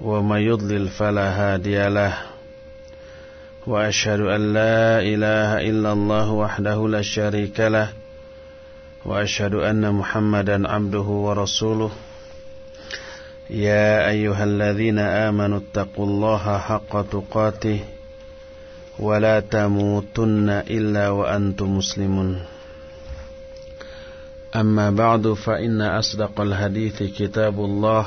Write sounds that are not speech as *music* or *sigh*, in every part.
ومن يضلل فلا هادي له. وأشهد أن لا إله إلا الله وحده لا شريك له. وأشهد أن محمدا عبده ورسوله. يا أيها الذين آمنوا اتقوا الله حق تقاته. ولا تموتن إلا وأنتم مسلمون. أما بعد فإن أصدق الحديث كتاب الله.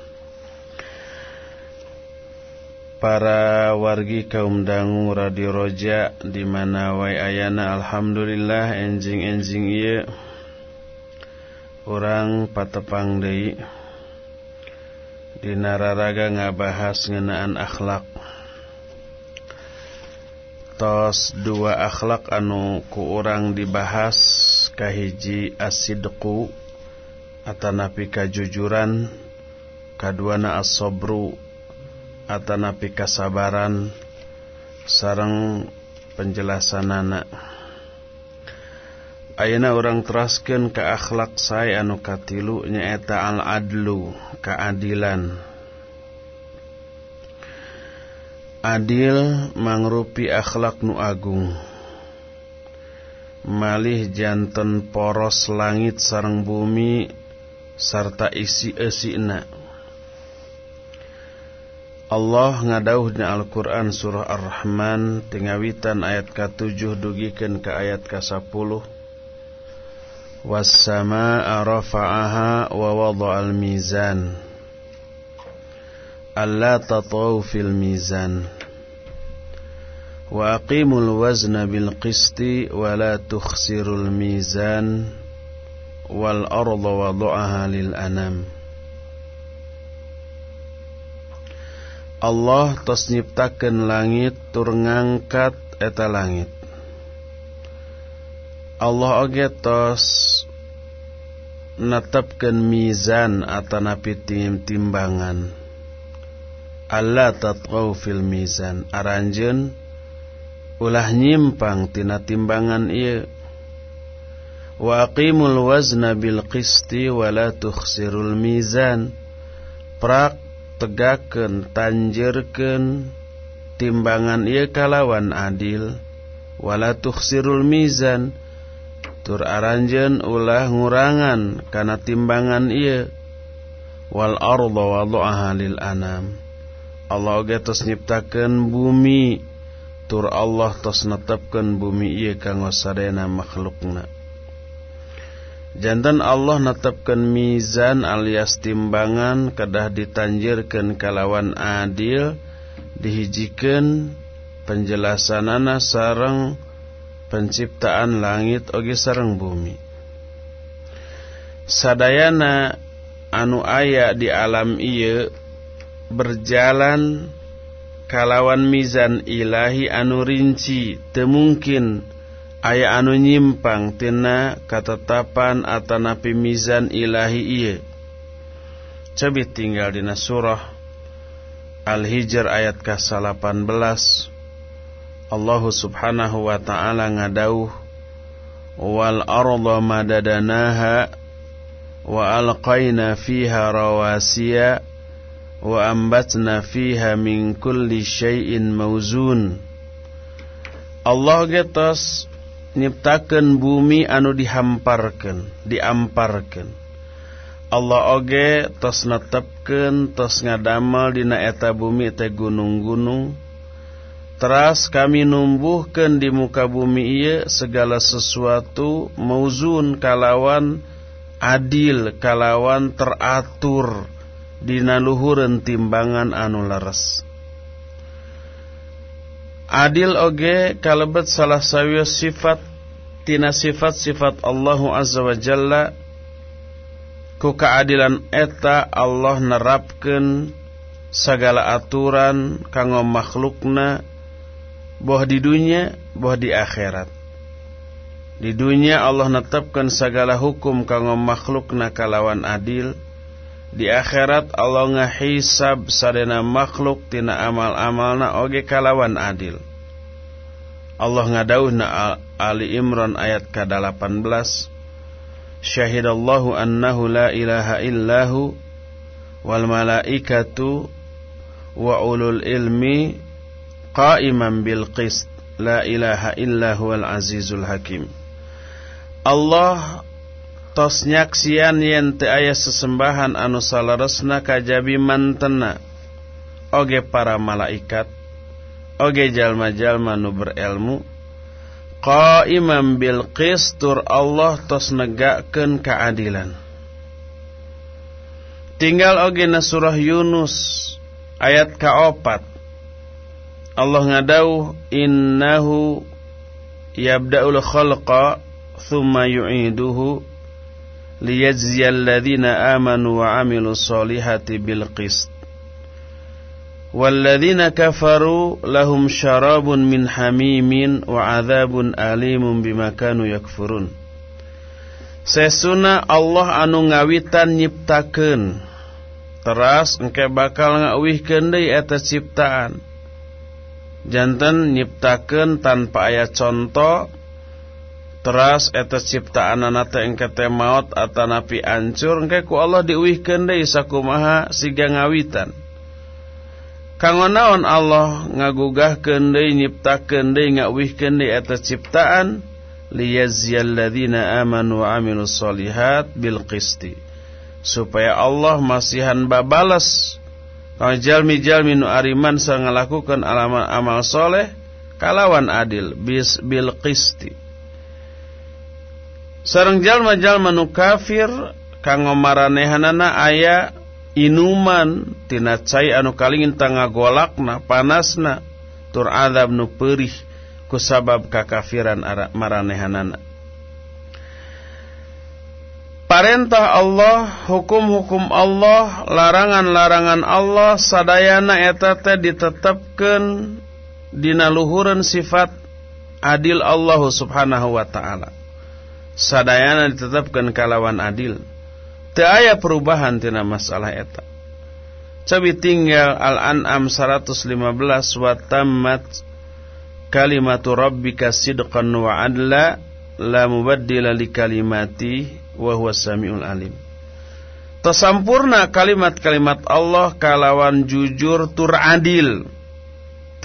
para wargi kaum dangu radioja di mana wai ayana Alhamdulillah enjing-enjing iya orang patepang Dei nararaga ngabahas ngenaan akhlak. Tos dua akhlak anu ku orang dibahas kahiji asidku Atanapi kajujuran kaduana asobru. Atanapi kasabaran sarang penjelasan anak Ayeuna orang teraskan ke akhlak saya anu katilu nyaeta al-adlu keadilan Adil mangrupi akhlak nu agung. Malih jantan poros langit sarang bumi sarta isi esikna Allah ngadauh di Al-Quran surah Ar-Rahman Tingawitan ayat ke-7 dugikan ke ayat ke-10 Was-sama'a rafa'aha wa wada'al mizan. Alla tataw fil mizan. Wa aqimul wazna bil qisti Wa la tukhsirul mizan. Wal arda wadu'aha lil anam Allah tos nyiptakeun langit tur ngangkat eta langit. Allah oge tos netepkeun mizan atanapi tim timbangan. Allah tatqau fil mizan. Aranjeun ulah nyimpang tina timbangan ieu. Wa aqimul wazna bil qisti wa la tukhsirul mizan. Prak tegaken tanjerken timbangan ia kalawan adil. Wala tuksirul mizan tur aranjen ulah ngurangan karena timbangan ia wal arda wada'aha lil anam. Allah ge tos nyiptakeun bumi tur Allah tos netepkeun bumi ieu kanggo sadayana makhlukna. Jantan Allah netapkan mizan alias timbangan kedah ditanjirkan kalawan adil dihijikan penjelasanana sarang penciptaan langit oge sarang bumi. Sadayana anu aya di alam iya berjalan kalawan mizan ilahi anu rinci temungkin aya anu nyimpang tina katetapan atanapi mizan ilahi ieu. Cobi tinggal dina surah Al-Hijr ayat ke-18 Allah subhanahu wa ta'ala ngadauh Wal arda madadanaha Wa alqayna fiha rawasiya Wa ambatna fiha min kulli syai'in mauzun Allah getos nyiptakan bumi anu dihamparkan diamparkan Allah oge tos netepken tos ngadamel dina eta bumi teh gunung-gunung. Teras kami numbuhkan di muka bumi ieu segala sesuatu mauzun kalawan adil kalawan teratur dina luhureun timbangan anu leres adil oge kalebet salah sawiya sifat tina sifat-sifat Allahu azza wa jalla. Ku eta Allah nerapkeun segala aturan kanggo makhlukna boh di dunia boh di akhirat. Di dunia Allah netapkan segala hukum kanggo makhlukna kalawan adil di akhirat Allah ngahisab sadena makhluk tina amal-amalna oge kalawan adil. Allah ngadauhna Ali Imran ayat ke-18 syahidallahu annahu la ilaha illahu wal malaikatu wa ulul ilmi qa'iman bil qist. La ilaha illa huwal azizul hakim. Allah tos nyaksian yen teu aya sesembahan anu salaresna kajabi mantena oge para malaikat oge jalma-jalma nu berilmu Qaiman bil qistur Allah tos negakeun keadilan. Tinggal oge na surah Yunus ayat kaopat. Allah ngadauh innahu yabda'ul khalqa thumma yu'iduhu liyajziyal ladzina amanu wa amilus solihati bil qist Walladzina kafaru lahum syarabun min hamimin wa adzabun alimun bima kanu yakfurun. Sesuna Allah anu ngawitan nyiptakeun. Teras engke bakal ngawihkeun deui eta ciptaan. Janten nyiptakeun tanpa aya contoh Teras eta ciptaan anata engkete maot atanapi ancur engkeku Allah diuihkeun deui sakumaha siga ngawitan. Kanggo naon Allah ngagugahkeun deui nyiptakeun deui ngawihkeun deui eta ciptaan liyazziyal ladzina amanu wa amilus solihat bil qisti. Supaya Allah masihan babalas kang jalmi-jalmi nu ariman sang ngalakukeun amal soleh kalawan adil bis bil qisti sareng jalma-jalma nu kafir kanggo maranehanana aya inuman tina cai anu kalingin tangagolakna panasna tur azab nu perih ku sabab kakafiran maranehanana Parentah Allah, hukum-hukum Allah, larangan-larangan Allah sadayana eta teh ditetepkeun dina luhureun sifat adil Allah Subhanahu wa taala. Sadayana ditetapkeun kalawan adil. Teu aya perubahan tina masalah eta. Cabi tinggal Al-An'am 115 wa tammat kalimatu rabbika sidqan wa adla la mubaddila li kalimati wa huwa samiul alim. Tersampurna kalimat-kalimat Allah kalawan jujur tur adil.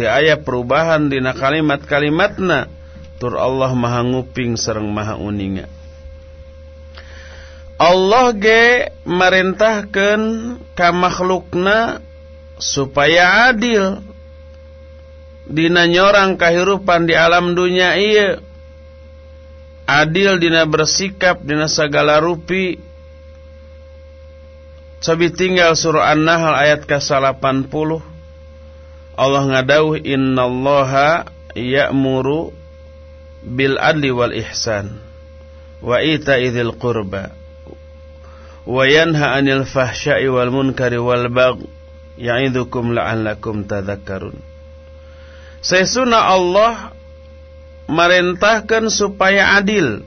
Teu aya perubahan dina kalimat-kalimatna tur Allah maha nguping sareng maha uninga. Allah ge merintahkan ka makhlukna supaya adil. Dina nyorang kahirupan di alam dunia iya adil dina bersikap dina segala rupi. Sabi tinggal surah An-Nahl ayat ke-80 Allah ngadauh innallaha ya'muru bil adli wal ihsan wa ita idzil qurba wa yanha 'anil fahsya'i wal munkari wal bagh ya'idzukum la'allakum tadhakkarun. Sesuna Allah merintahkan supaya adil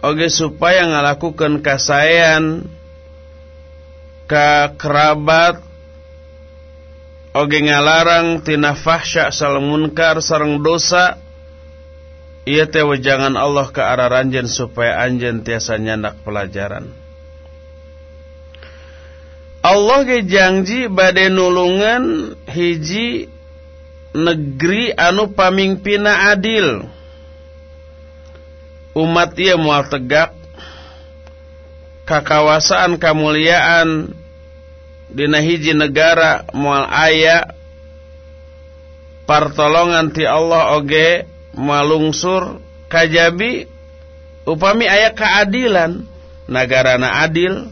oge supaya ngalakukan kasayan ka kerabat oge ngalarang tina fahsya sal munkar sareng dosa ieu teh wejangan Allah ke arah ranjen supaya anjeun tiasa nyandak pelajaran. Allah ge janji bade nulungan hiji negeri anu pamimpina adil. Umat ieu moal tegak. Kakawasaan kamuliaan dina hiji negara moal aya. Partolongan ti Allah oge malungsur kajabi upami aya keadilan. Nagarana adil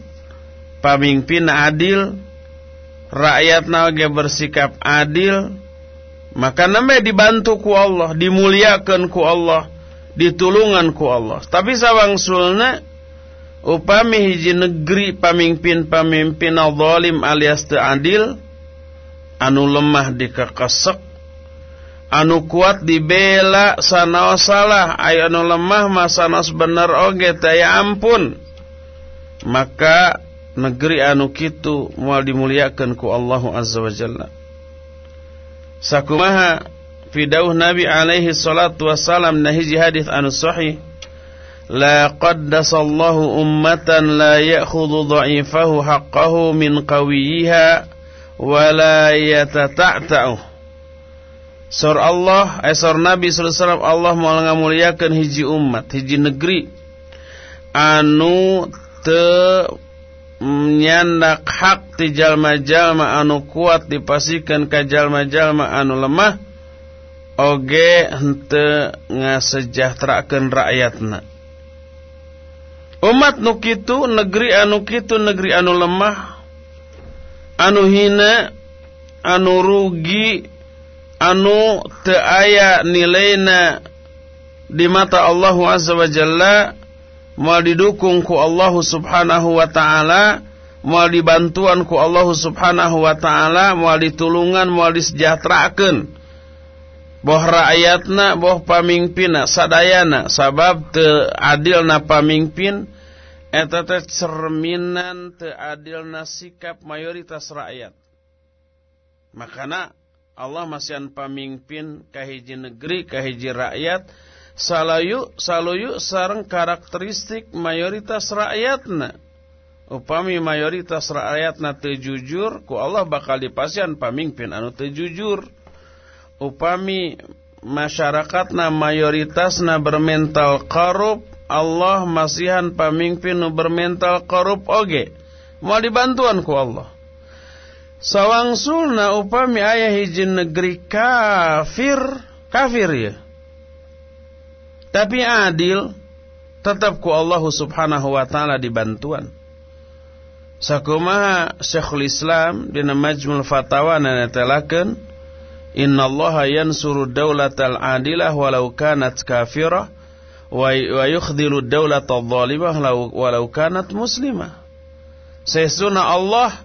pamimpin adil rakyat oge bersikap adil. Maka namanya dibantu ku Allah dimuliakan ku Allah ditulungan ku Allah. Tapi sawangsulna upami hiji negeri pamimpin-pamimpin zalim alias teu adil anu lemah dikekesek anu kuat dibela sanaos salah. Aya anu lemah masanaos bener oge teh ya ampun. Maka negeri anu kitu moal dimuliakeun ku Allah azza wa jalla. Sakumaha fi Nabi alaihi salatu wassalam nahiji hadis anu sahih. La qaddasallahu ummatan la ya'khudhu dha'ifahu haqqahu min qawiyiha wa la yatata'ta'u. Sur Allah, eh sur Nabi wasallam Allah mau ngamuliakeun hiji umat, hiji negeri anu te nyandak hak ti jalma-jalma anu kuat dipasikeun ka jalma-jalma anu lemah oge henteu ngasejahterakeun rakyatna. Umat nu kitu negeri anu kitu negeri anu lemah anu hina anu rugi anu teu aya nilaina di mata Allah Azza wa Jalla moal didukung ku Allah Subhanahu wa taala moal dibantuan ku Allah Subhanahu wa taala moal ditulungan moal disejahterakeun boh rakyatna boh pamimpina sadayana sabab te adilna pamimpin eta teh cerminan te adilna sikap mayoritas rakyat. Makana Allah masihan pamimpin kahiji negeri kahiji rakyat salayu saluyu sareng karakteristik mayoritas rakyatna. Upami mayoritas rakyatna teu jujur ku Allah bakal dipasihan pamimpin anu teu jujur. Upami masyarakatna mayoritasna bermental korup Allah masihan pamimpin nu bermental korup oge. Mau dibantuan ku Allah sawangsulna upami ayah hiji negeri kafir kafir ya tapi adil tetap ku Allah subhanahu wa ta'ala dibantuan sakumaha Syekhul Islam dina Majmul Fatawa nanetelakeun Inna Allah yansuru dawlatal adilah walau kanat kafirah wa yukhdhilu dawlatal zalimah walau kanat muslimah. Sesuna Allah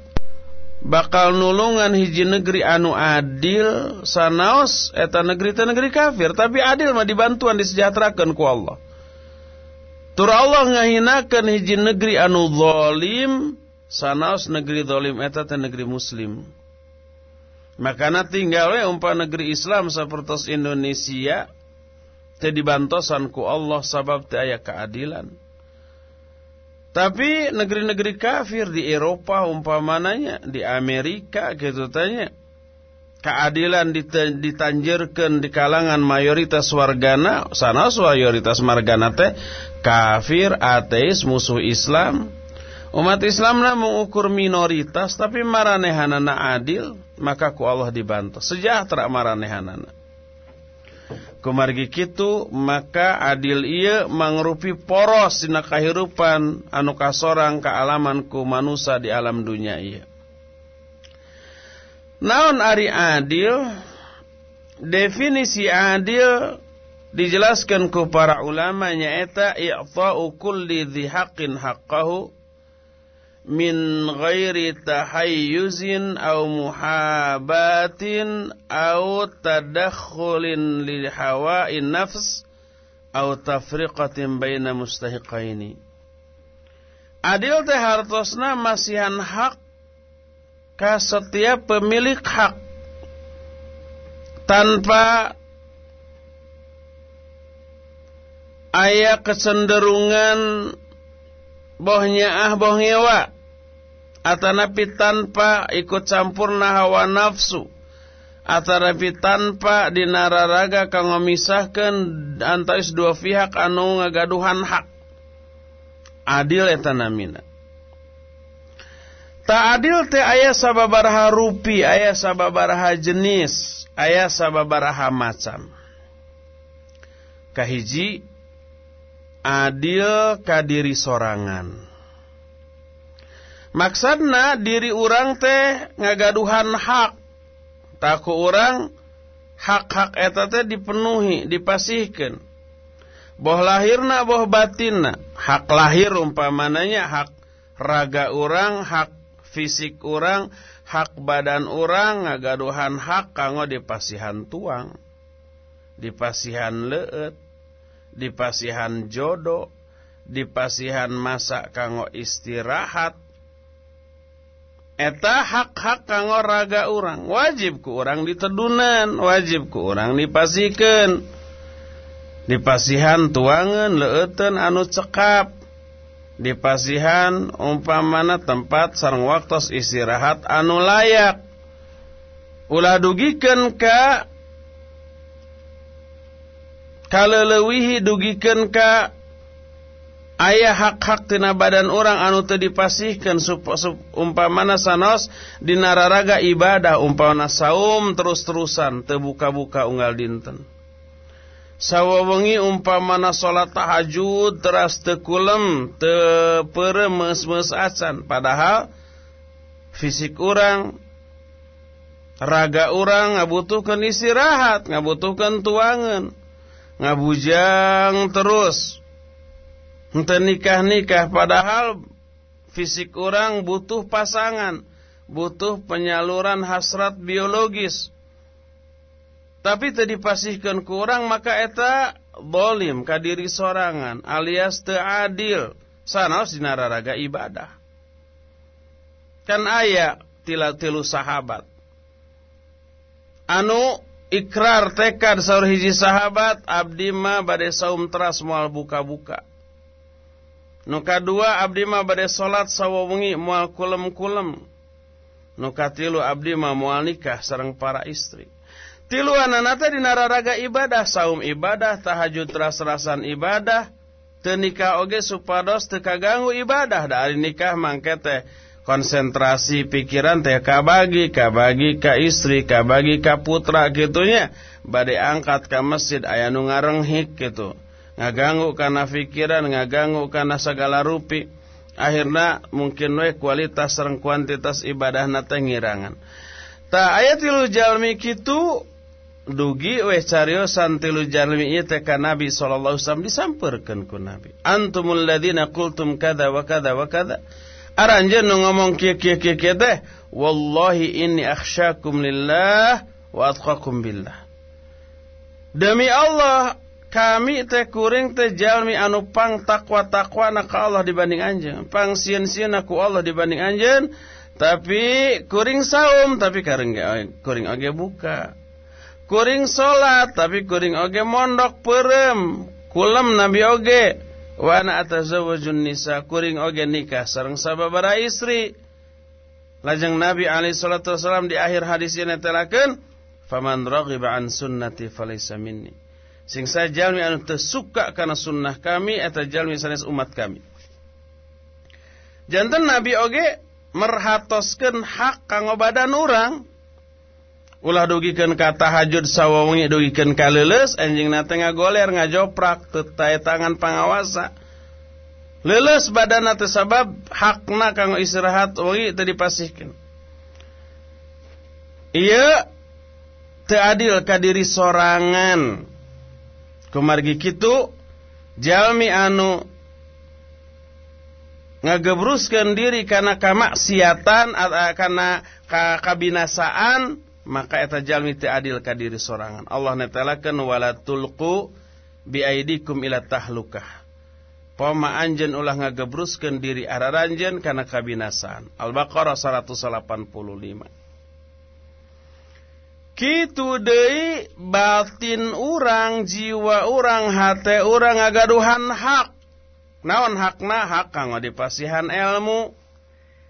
bakal nulungan hiji negeri anu adil sanaos eta negeri teh negeri kafir tapi adil mah dibantuan disejahterakeun ku Allah. Tur Allah ngahinakeun hiji negeri anu zalim sanaos negeri zalim eta teh negeri muslim. Makanya tinggal we umpah negeri Islam seperti Indonesia teu dibantosan ku Allah sabab teu aya keadilan. Tapi negeri-negeri kafir di Eropa umpamananya di Amerika gitu tanya keadilan ditanjirkan di kalangan mayoritas wargana sana mayoritas margana teh kafir ateis musuh Islam Umat Islam lah mengukur minoritas tapi maranehanana adil maka ku Allah dibantu sejahtera maranehanana. Kumargi kitu maka adil iya mangrupi poros dina kahirupan anu kasorang kealaman ku manusia di alam dunia iya. Naon ari adil definisi adil dijelaskan ku para ulama nyaeta i'ta'u kulli dhi haqqin haqqahu min ghairi tahayyuzin aw muhabatin aw tadakhulin li hawa'in nafs aw tafriqatin baina mustahiqaini. Adil teh hartosna masihan hak ka setiap pemilik hak. Tanpa aya kecenderungan bohnya ah boh ngewa atanapi tanpa ikut campurna hawa nafsu. Atanapi tanpa dinararaga kang memisahkan antara dua pihak anu ngagaduhan hak. Adil eta namina. Tak adil teh aya sababaraha rupi aya sababaraha jenis aya sababaraha macam. Kahiji adil kadiri sorangan maksudna diri orang teh ngagaduhan hak. Taku orang hak-hak eta teh dipenuhi dipasihkan boh lahirna boh batinna. Hak lahir umpamananya hak raga orang hak fisik orang hak badan orang ngagaduhan hak kanggo dipasihan tuang. Dipasihan leet dipasihan jodoh dipasihan masa kanggo istirahat eta hak-hak kanggo raga urang. Wajib ku urang ditedunan wajib ku urang dipasikan dipasihan tuangan leetan anu cekap. Dipasihan umpamana tempat sarang waktu istirahat anu layak. Ulah dugikan ka kalelewihi dugikan ka ayah hak-hak tina badan orang anu teu dipasihkeun umpamana sanos dina raraga ibadah umpamana saum terus-terusan teu buka-buka unggal dinten. Sawawengi umpamana salat tahajud teras teu kulem teu peureum acan. Padahal fisik orang raga orang ngabutuhkeun istirahat ngabutuhkeun tuangan ngabujang terus Ente nikah-nikah padahal fisik orang butuh pasangan, butuh penyaluran hasrat biologis. Tapi tadi pasihkan ke orang maka eta bolim kadiri sorangan alias teadil sanos dinararaga ibadah. Kan ayat tila tilu sahabat. Anu ikrar tekad saur hiji sahabat abdi bade saum teras moal buka-buka. Nuka dua abdi ma bade salat sawawengi moal kulem-kulem. Nuka tilu abdi ma moal nikah sareng para istri. Tilu anana teh dina raraga ibadah, saum ibadah, tahajud ras-rasan ibadah, teu nikah oge supados teu kaganggu ibadah da ari nikah mangke teh konsentrasi pikiran teh kabagi, kabagi ka istri, kabagi ka putra gitunya. Bade angkat ka masjid aya nu ngarenghik gitu ngaganggu karena pikiran ngaganggu karena segala rupi. Akhirnya mungkin we kualitas serang kuantitas ibadah nate ngirangan. Tak ayat tilu jalmi kitu dugi we cariosan tilu jalmi ieu ka Nabi sallallahu alaihi wasallam ku Nabi. Antumul ladzina qultum kada wa kada wa kada nu ngomong kieu teh wallahi inni akhsyakum lillah wa atqakum billah. Demi Allah kami teh kuring teh jalmi anu pang takwa takwa nak Allah dibanding anjeun. Pang sieun sieun aku Allah dibanding anjeun. Tapi kuring saum tapi kuring kuring oge buka. Kuring salat tapi kuring oge mondok perem. Kulam nabi oge. Wa ana atazawwajun nisa kuring oge nikah sareng sababara istri. Lajeng nabi alaihi salatu wasalam di akhir hadis ini telakeun faman raghiba an sunnati falaysa minni sing saya jalmi anu tersuka karena sunnah kami atau jalmi sanes umat kami. Jantan nabi oge merhatoskan hak kanggo badan orang ulah dugikeun ka tahajud sawawengi dugikeun ka leuleus anjing nate ngagoler ngajoprak teu tangan pangawasa. Leuleus badan teh sabab hakna kanggo istirahat wengi teu dipasihkeun. Ieu teu adil ka diri sorangan kumargi kitu jalmi anu ngagebruskeun diri karena kamaksiatan karena kabinasaan maka eta jalmi teu adil ka diri sorangan. Allah netelakeun wala tulqu biaidikum ila tahlukah. Poma anjen ulah ngagebruskeun diri araranjeun kana kabinasaan. Al-Baqarah 185 Kitu deui batin urang, jiwa urang, hate urang ngagaduhan hak. Naon hakna hak kanggo dipasihan ilmu,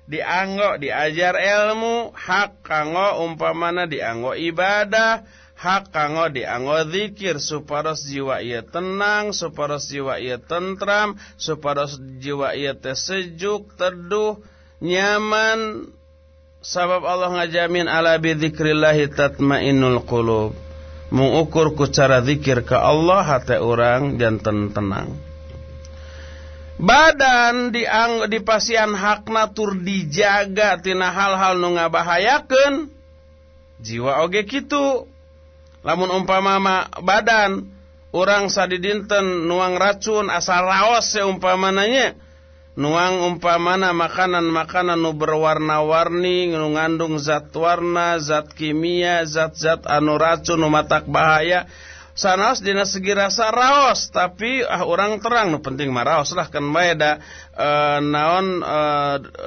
dianggo diajar ilmu, hak kanggo umpamana dianggo ibadah, hak kanggo dianggo zikir supados jiwa ieu tenang, supados jiwa ieu tentram, supados jiwa ieu teh teduh, nyaman Sabab Allah ngajamin ala bidzikrillahi tatmainnul qulub. Mengukur ku cara zikir ke Allah hati orang jantan tenang. badan diang di pasian hakna tur dijaga tina hal-hal nu ngabahayakeun jiwa oge kitu lamun umpama badan orang sadidinten nuang racun asal raos seumpamananya nuang umpamana makanan-makanan nu berwarna-warni nu ngandung zat warna, zat kimia, zat-zat anu racun nu matak bahaya. Sanas dina segi rasa raos tapi ah orang terang nu penting mah raos lah kan bae da e, naon e,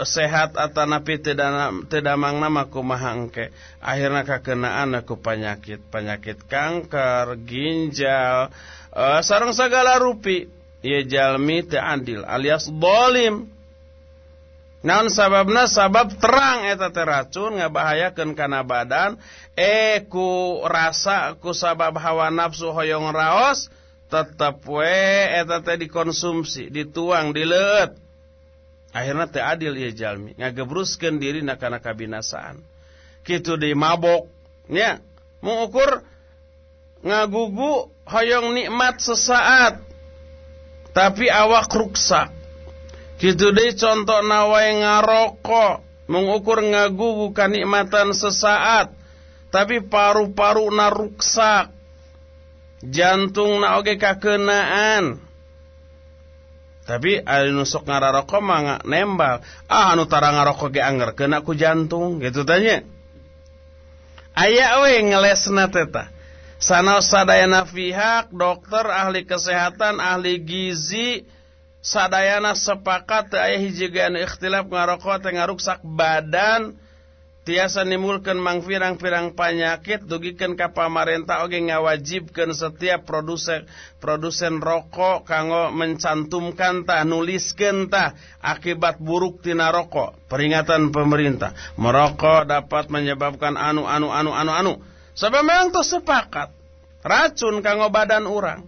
sehat atanapi tidak tidak mangna mah kumaha engke. Akhirna kakenaan aku penyakit penyakit kanker ginjal e, sareng sagala rupi ia jalmi adil alias bolim. Naon sababna sabab terang eta teh racun ngabahayakeun kana badan. Eh ku rasa ku sabab hawa nafsu hoyong raos tetep we eta teh dikonsumsi dituang dileut akhirna teh adil ieu jalmi ngagebruskeun diri kana kabinasaan. Kitu deui mabok nya. Mengukur ngagugu hoyong nikmat sesaat tapi awak ruksak gitu deh contoh nawai ngarokok mengukur ngagu bukan nikmatan sesaat tapi paru-paru naruksak jantung na oge kakenaan. Tapi anu sok ngararokok mah nembal ah anu tara ngarokok ge anger kena ku jantung gitu tanya. Aya we ngelesna teh Sana sadayana pihak, dokter, ahli kesehatan, ahli gizi, sadayana sepakat ayah hijigan ikhtilaf ngarokok tengah ruksak badan, tiasa nimulkan mang pirang-pirang penyakit dugikan ka pamarentah oge ngawajibkan setiap produsen produsen rokok kanggo mencantumkan tah nuliskan tah akibat buruk tina rokok. Peringatan pemerintah merokok dapat menyebabkan anu anu anu anu anu Sebab memang tuh sepakat racun kanggo badan orang.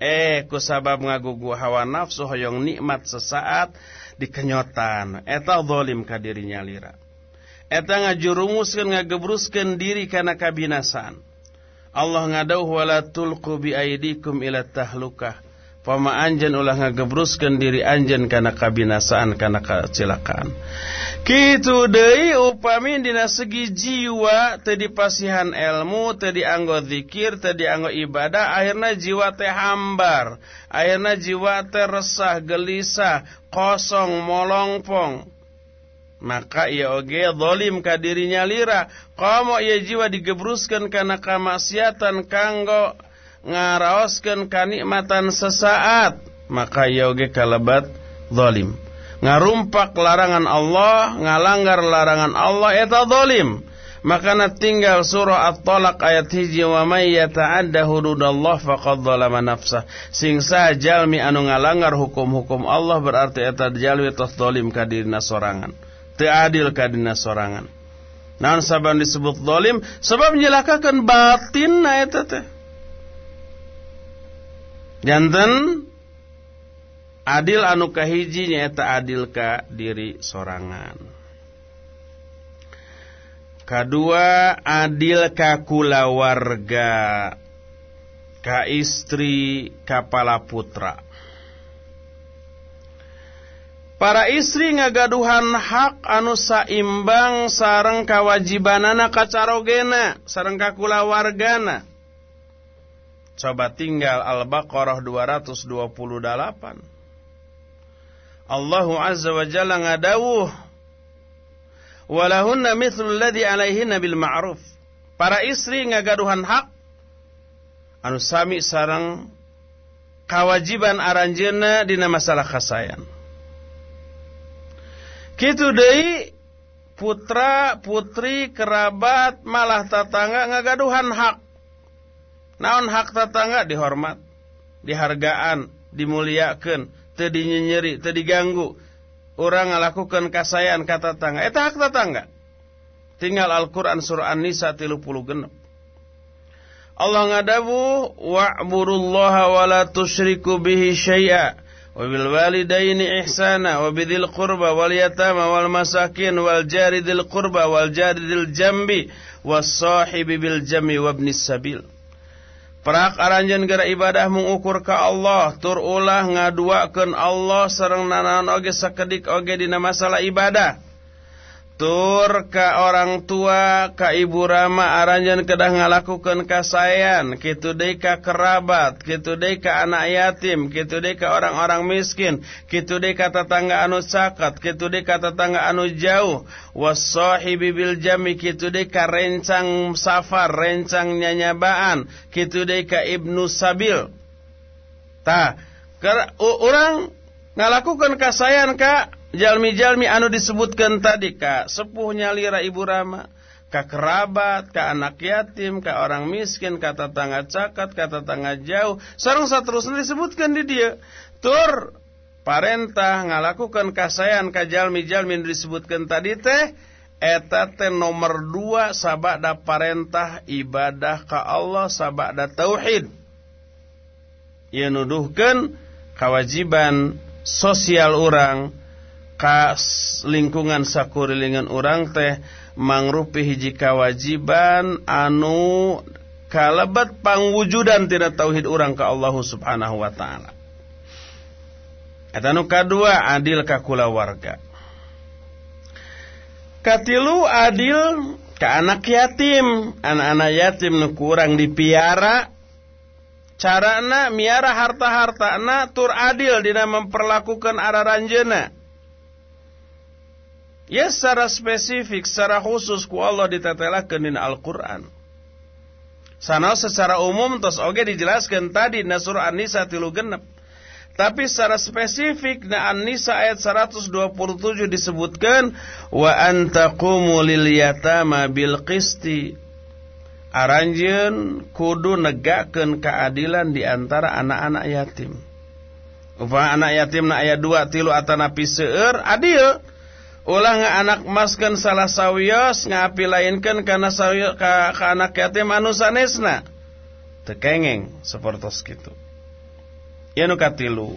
Eh kusabab ngagugu hawa nafsu hoyong nikmat sesaat dikenyotan. Eta zalim ka dirinya lira. Eta ngajurumuskeun ngagebruskeun diri kana kabinasan. Allah ngadauh wala tulqu bi aidikum ila tahlukah. Pama anjen ulah ngagebruskeun diri anjen kana kabinasaan kana kecelakaan. Kitu deui upami dina segi jiwa teu dipasihan ilmu, teu dianggo zikir, teu dianggo ibadah, akhirna jiwa teh hambar. Akhirna jiwa teh resah, gelisah, kosong, molongpong. Maka ia oge zalim ka dirinya lira. Komo ia jiwa digebruskeun kana kamaksiatan kanggo ngaraoskeun kanikmatan sesaat maka yoge kalabat zalim. Ngarumpak larangan Allah ngalanggar larangan Allah eta zalim. Makana tinggal surah At-Talaq ayat hiji wa may yata'adda hududallah faqad zalama nafsah. Sing jalmi anu ngalanggar hukum-hukum Allah berarti eta jalmi tos zalim ka dirina sorangan. Teu adil ka dirina sorangan. Naon sabab disebut zalim? Sebab nyelakakeun batin na eta teh jantan adil anu kahiji nyaeta adil ka diri sorangan. Kedua adil ka kulawarga ka istri kapala putra Para istri ngagaduhan hak anu saimbang sareng kawajibanana kacarogena sareng kakulawargana Coba tinggal Al-Baqarah 228. Allah Azza wa Jalla ngadawuh walahunna mithlu alladhi alaihinna bil ma'ruf. Para istri ngagaduhan hak anu sami sarang kewajiban aranjeunna dina masalah kasayan. Kitu deui putra, putri, kerabat, malah tetangga ngagaduhan hak naon hak tetangga dihormat dihargaan dimuliakan teu diganggu. Orang ngalakukan kasayan ka tetangga. Eta hak tetangga. Tinggal Al-Qur'an surah An-Nisa 30 genep. Allah ngadawu wa'budullaha wa la tusyriku bihi syai'a wa bil walidaini ihsana wa bidzil qurba wal yatama wal masakin wal jari dzil qurba wal jari dzil jambi was sahibi bil jambi wabnis sabil Prak aranjen gara ibadah mengukur ka Allah tur ulah ngaduakeun Allah sareng nanaon oge sakedik oge dina masalah ibadah tur ka orang tua ka ibu rama aranjen kedah ngalakukan kasayan kitu deui ka kerabat kitu deui ka anak yatim kitu deui ka orang-orang miskin kitu deui ka tetangga anu caket kitu deui ka tetangga anu jauh. Wasahibi bil jami kitu deui ka rencang safar rencang nyanyabaan kitu deui ka ibnu sabil. Tah orang ngalakukan kasayan ka jalmi-jalmi anu disebutkan tadi ka sepuhnya lira ibu Rama ka kerabat, ka anak yatim, ka orang miskin, ka tetangga cakat, ka tetangga jauh, sarang saterusnya disebutkan di dia. Tur parentah ngalakukan kasayan ka jalmi-jalmi disebutkan tadi teh eta teh nomor dua sabada parentah ibadah ka Allah sabada tauhid. Ia nuduhkan kewajiban sosial orang kas lingkungan sakurilingan orang teh mangrupi hiji kawajiban anu kalebat pangwujudan tidak tauhid orang ke Allah Subhanahu wa taala. Eta adil ka kulawarga. Katilu adil ka anak yatim, anak-anak yatim nu kurang dipiara carana miara harta-hartana tur adil dina memperlakukan araranjeuna Ya secara spesifik, secara khusus ku Allah ditetelakeun dina Al-Qur'an. Sana secara umum tos oge dijelaskan tadi na surah An-Nisa 36. Tapi secara spesifik na An-Nisa ayat 127 disebutkan wa antaqumu lil yatama bil qisti. Aranjeun kudu negakeun keadilan di antara anak-anak yatim. Upah anak yatim na ayat 2 tilu atanapi seueur adil ulah nga anak masken salah sawios ngapilainkan karena sawios ka, ka anak yatim anu sanesna tekengeng sepertos gitu ya nu katilu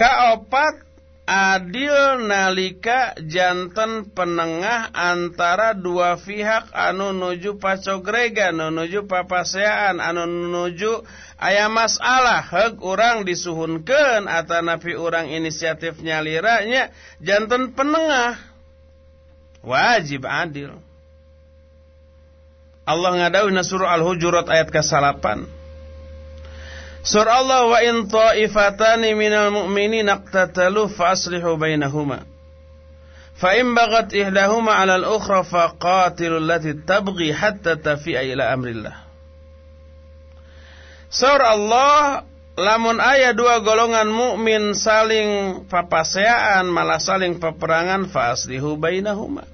kaopat adil nalika jantan penengah antara dua pihak anu nuju pacogrega anu nuju papaseaan anu nuju Ayah masalah hak orang disuhunkan atau nafi orang inisiatifnya liranya jantan penengah wajib adil. Allah ngadawi surah Al-Hujurat ayat ke-8. Surah Allah wa in ta'ifatani minal mu'minina iqtatalu fa aslihu bainahuma. Fa in bagat ihdahuma 'ala al-ukhra faqatilul lati tabghi hatta tafi'a ila amrillah. Saur Allah lamun ayah dua golongan mukmin saling papaseaan malah saling peperangan faslihu bainahuma.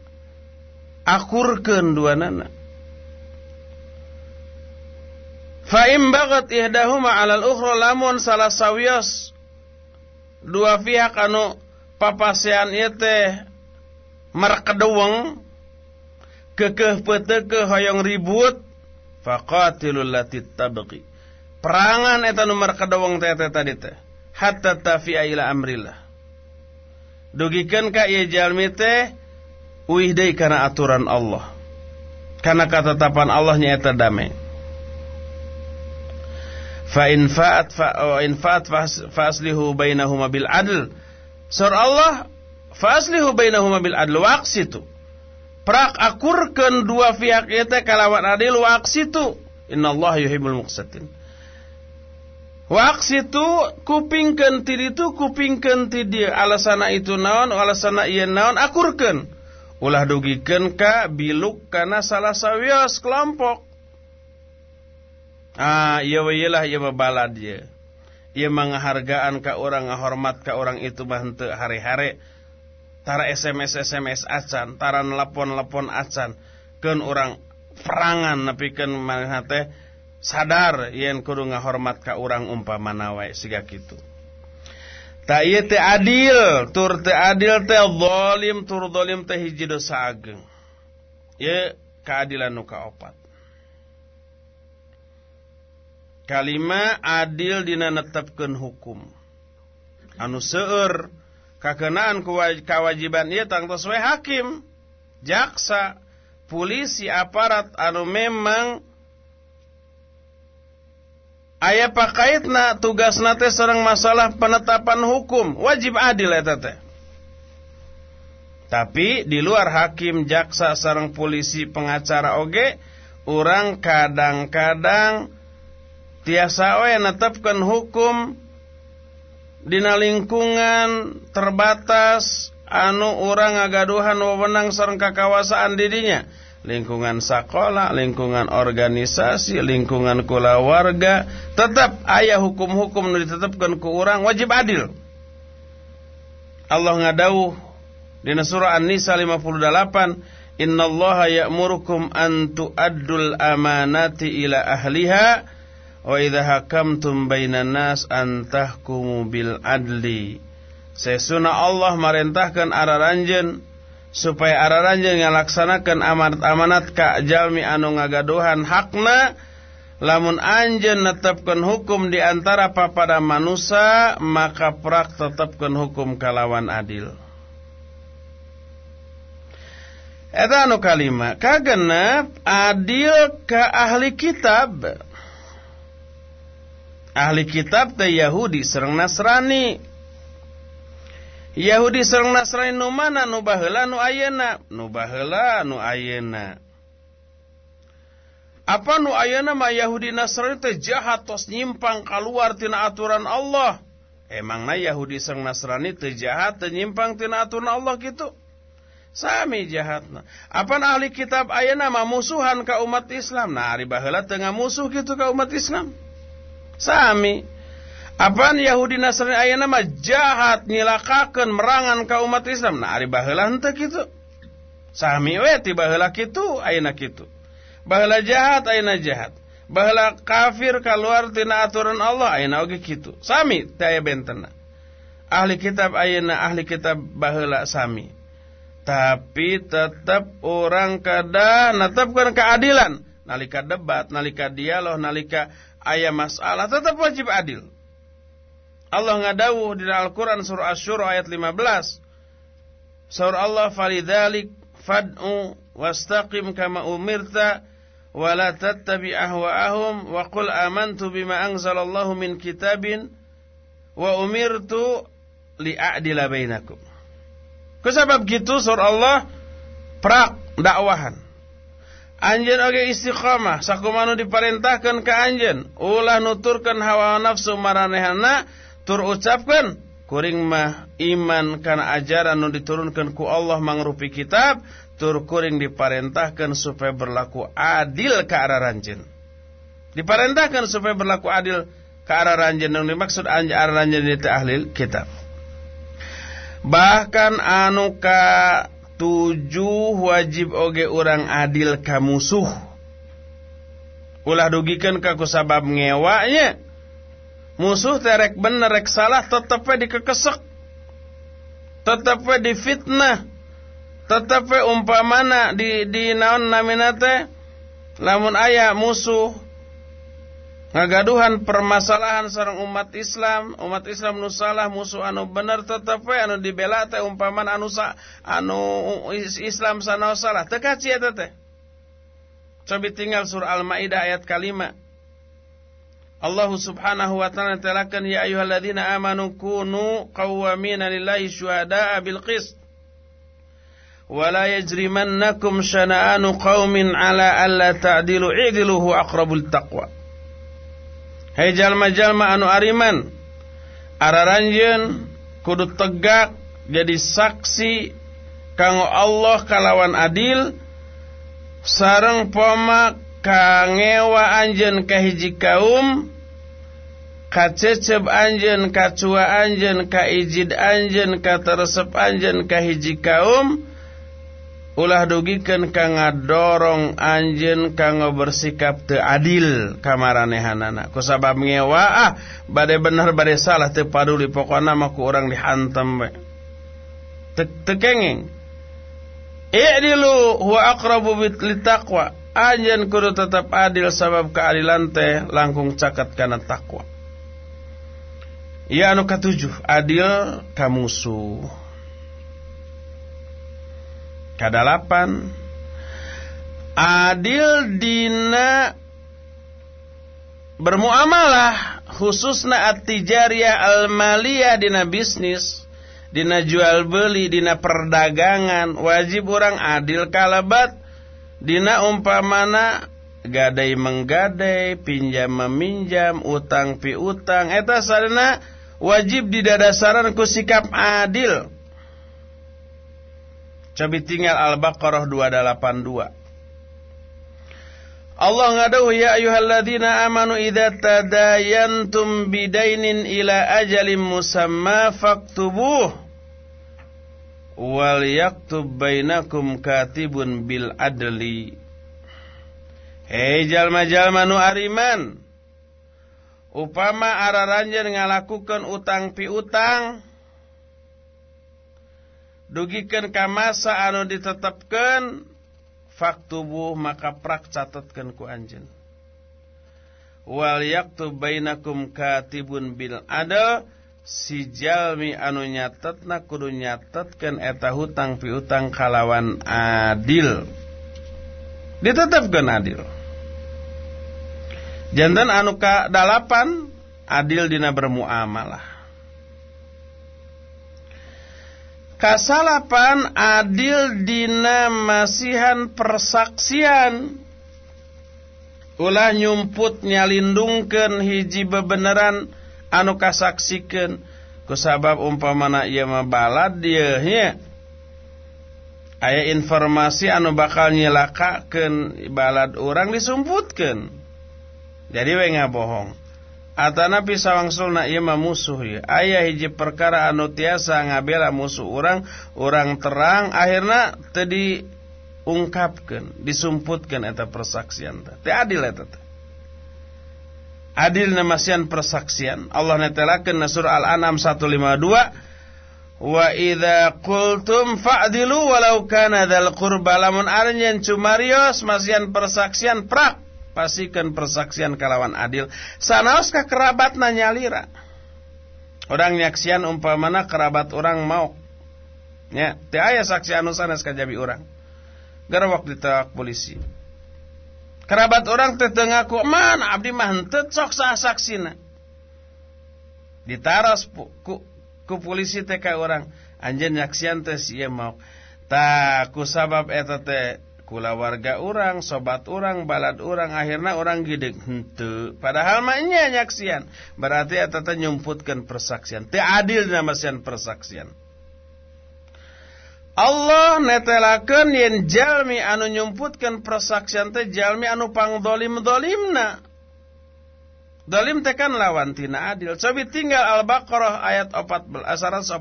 Akurkeun dua Fa im bagat ihdahuma 'alal ukhra lamun salah sawios dua pihak anu papasean ieu teh markedeweng kekeh peuteuh hoyong ribut faqatilul lati tabqi perangan eta nomor kadawang teh tadi teh hatta tafi'a ila amrillah. Dugikeun ka ieu jalmi teh uih deui kana aturan Allah. Kana ketetapan Allah nya eta damai fa in fa'at fa in fa'at fa aslihu bainahuma bil adl. Sur Allah fa aslihu bainahuma bil adl waqsitu. Prak akurkeun dua pihak ieu teh kalawan adil waqsitu. Innallaha yuhibbul muqsitin. Waksitu kupingkeun ti ditu kupingkeun ti dieu alasana itu naon alasana ieu naon akurkeun ulah dugikeun ka biluk kana salah sawios kelompok ah ieu we lah ieu balad ieu ieu manghargaan ka orang ngahormat ka orang itu mah henteu hare-hare tara SMS SMS acan tara nelpon-nelpon acan. Keun orang perangan nepikeun maneh teh sadar yen kudu ngahormat ka urang umpamana wae siga kitu. Ta ieu teh adil tur teh adil teh zalim tur zalim teh hiji dosa ageng. Ieu keadilan nu kaopat kalima adil dina netepkeun hukum. Anu seueur kakenaan kewajiban ieu tangtos we hakim. Jaksa polisi aparat anu memang aya pakaitna tugas nate serang masalah penetapan hukum. Wajib adil eta teh. Tapi di luar hakim jaksa sarang polisi pengacara oge orang kadang-kadang tiasa we netepkan hukum dina lingkungan terbatas anu orang ngagaduhan wewenang sareng kakawasaan didinya lingkungan sekolah, lingkungan organisasi, lingkungan keluarga, tetap ayah hukum-hukum nu ditetapkan ku orang wajib adil. Allah ngadauh di surah An-Nisa 58, "Innallaha ya'murukum an tu'addul amanati ila ahliha wa idza hakamtum bainan nas an tahkumu bil adli." Sesuna Allah merintahkan araranjeun supaya araranjeun ngalaksanakeun amanat-amanat ka jalmi anu ngagaduhan hakna lamun anjeun netepkeun hukum di antara papada manusia maka prak tetepkeun hukum kalawan adil Eta anu kalima kagenep adil ka ahli kitab Ahli kitab teh Yahudi sareng Nasrani. Yahudi sareng Nasrani nu mana? Nu baheula nu ayeuna? Nu baheula nu ayeuna. Apa nu ayeuna mah Yahudi Nasrani teh jahat tos nyimpang keluar tina aturan Allah. Emangna Yahudi sareng Nasrani teh jahat teh nyimpang tina aturan Allah gitu? Sami jahatna. Apa ahli kitab ayeuna mah musuhan ka umat Islam? Nah ari baheula teu musuh gitu ka umat Islam sami Apaan Yahudi Nasrani ayana mah jahat nyilakakeun merangan ka umat Islam. Nah ari baheula henteu kitu. Sami we ti baheula kitu ayeuna kitu. Baheula jahat ayeuna jahat. Baheula kafir keluar tina aturan Allah ayeuna oge kitu. Sami teu aya. Ahli kitab ayeuna ahli kitab baheula sami. Tapi tetap orang kada netepkeun keadilan. Nalika debat, nalika dialog, nalika aya masalah tetap wajib adil. Allah ngadawuh di Al-Quran surah Ash-Shura ayat 15. Surah Allah falidhalik fad'u wastaqim kama umirta wa la tattabi ahwa'ahum wa qul amantu bima anzalallahu min kitabin wa umirtu li'a'dila bainakum. Kusabab gitu surah Allah prak dakwahan. Anjen oge istiqamah sakumanu diperintahkan ke anjen ulah nuturkan hawa nafsu maranehana tur ucapkan kuring mah iman kana ajaran nu diturunkan ku Allah mangrupi kitab tur kuring diparentahkan supaya berlaku adil ke arah ranjen diparentahkan supaya berlaku adil ke arah ranjen yang dimaksud arah ranjen itu ahli kitab. Bahkan anu ka tujuh wajib oge orang adil ka musuh ulah dugikan ka kusabab ngewanya musuh terek bener rek salah tetepnya dikekesek. Tetepnya difitnah. Tetepnya umpamana di di naon namina teh? Lamun ayah musuh ngagaduhan permasalahan sareng umat Islam. Umat Islam nu salah musuh anu bener tetepnya anu dibela teh umpamana anu sa, anu Islam sana salah. Teu kaci eta teh. Cobi tinggal surah Al-Maidah ayat kalima Allah subhanahu wa ta'ala telakan ya ayuhalladzina amanu kunu qawwamina lillahi syuhada'a bil qist. Wa la yajrimannakum syana'anu qaumin ala alla ta'dilu i'diluhu aqrabul taqwa Hai jalma-jalma anu ariman araranjeun kudu tegak jadi saksi kanggo Allah kalawan adil sareng pomak kangewa anjeun ka hiji kaum kacecep anjen kacua anjen ka ijid anjen ka teresep anjen ka hiji kaum ulah dugikan ka ngadorong anjen ka bersikap teu adil kamaranehanana. Kusabab ngewa ah bade bener bade salah teu paduli. Pokona mah ku urang dihantam we. Teu kenging. I'dilu huwa aqrabu litaqwa anjen kudu tetap adil sabab keadilan teh langkung caket kana takwa Ya anu katujuh adil kamusuh. Kadalapan adil dina bermuamalah khususna at-tijariyah al-maliyah dina bisnis dina jual beli dina perdagangan wajib orang adil kalabat dina umpamana gadai menggadai pinjam meminjam utang piutang eta sarana wajib didadasaran ku sikap adil coba tinggal Al-Baqarah 282 Allah ngadahu ya ayyuhalladzina amanu idza tadayantum bidainin ila ajalin musamma faktubuh wal yaktub bainakum katibun bil adli. Hei jalma-jalma nu ariman upama araranjeun ngalakukan utang piutang dugikeun ka masa anu ditetepkeun faktubuh maka prak catatkan ku anjen wal yaktub bainakum katibun bil adal si jalmi anu nyatetna kudu nyatetkeun eta hutang piutang kalawan adil. Ditetapkeun adil. Jantan anu ka dalapan adil dina bermuamalah kasalapan adil dina masihan persaksian. Ulah nyumput nyalindungkeun hiji bebeneran anu kasaksikeun kusabab umpamana ieu mah balad nya aya informasi anu bakal nyelakakeun balad orang disumputkeun. Jadi we ngabohong Atana pisawangsulna ieu mah musuh ya. Aya hiji perkara anu tiasa ngabela musuh orang, orang terang akhirna teu diungkapkeun, disumputkeun eta persaksian teh. Adil eta teh. Adil namasian persaksian. Allah netelakeun na surah Al-An'am 152 Wa idza qultum fa'dilu walau kana dzal qurba lamun arnyen cumarios masian persaksian prak pasikan persaksian kalawan adil. Sanaos ka kerabat nanyalira orang nyaksian umpamana kerabat orang mau. Ya teu aya saksi anu sanes kajabi orang? Garwak ditewak polisi. Kerabat orang teh teu ngaku man abdi mah henteu sok sah saksina? Ditaras ku, ku polisi teh ka orang anjeun nyaksian teh ieu mau tak ku sabab eta teh kula warga orang, sobat orang, balad orang, akhirnya orang gidek hente. Padahal maknya nyaksian. Berarti eta nyumputkan persaksian. Teu adil namasian persaksian. Allah netelakeun yen jalmi anu nyumputkan persaksian teh jalmi anu pangdolim-dolimna. Dolim tekan lawan tina adil. Cobi tinggal Al-Baqarah ayat 14 140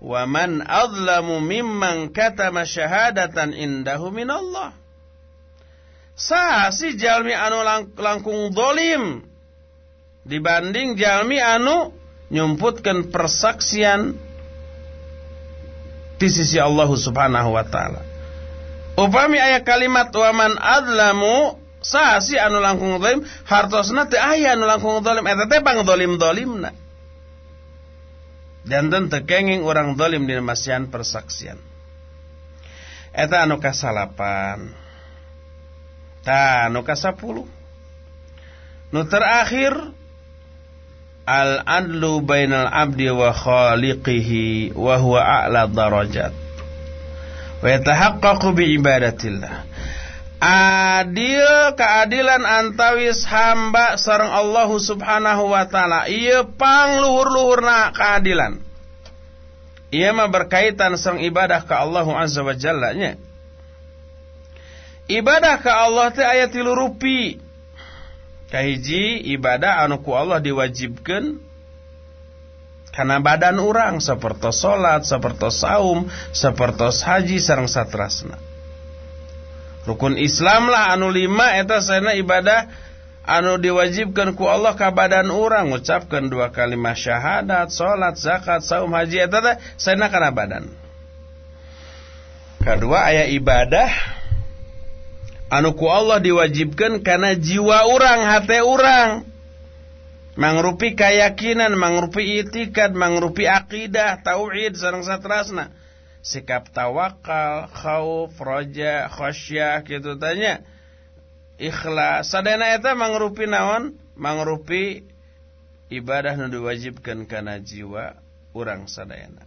Wa man azlamu mimman katama syahadatan indahu minallah. Sah si jalmi anu lang langkung dolim dibanding jalmi anu nyumputkan persaksian di sisi Allah Subhanahu wa taala. Upami ayat kalimat adlamu sah si anu langkung dolim hartosna aya anu langkung dolim dan tentu kenging orang dolim di masian persaksian. Eta anu kasalapan. Ta anu kasapuluh. Nu terakhir al adlu bainal abdi wa khaliqihi wa huwa a'la darajat. Wa yatahaqqaqu bi ibadatillah adil keadilan antawis hamba sareng Allah Subhanahu wa taala. Ieu pangluhur-luhurna keadilan. Ieu mah berkaitan sareng ibadah ka Allah azza wa jalla nya. Ibadah ka Allah teh aya tilu rupi. Kahiji ibadah anu ku Allah diwajibkeun. Karena badan orang seperti salat, seperti saum, seperti haji sareng satrasna rukun Islam lah anu lima eta sana ibadah anu diwajibkan ku Allah ka badan orang ucapkan dua kalimat syahadat salat zakat saum haji eta teh sana kana badan. Kedua aya ibadah anu ku Allah diwajibkan karena jiwa orang hati orang mangrupi keyakinan mangrupi itikad mangrupi akidah tauhid sareng satrasna sikap tawakal, khauf, roja, khosyah gitu tanya. ikhlas. Sadayana eta mangrupi naon? Mangrupi ibadah nu diwajibkeun kana jiwa urang sadayana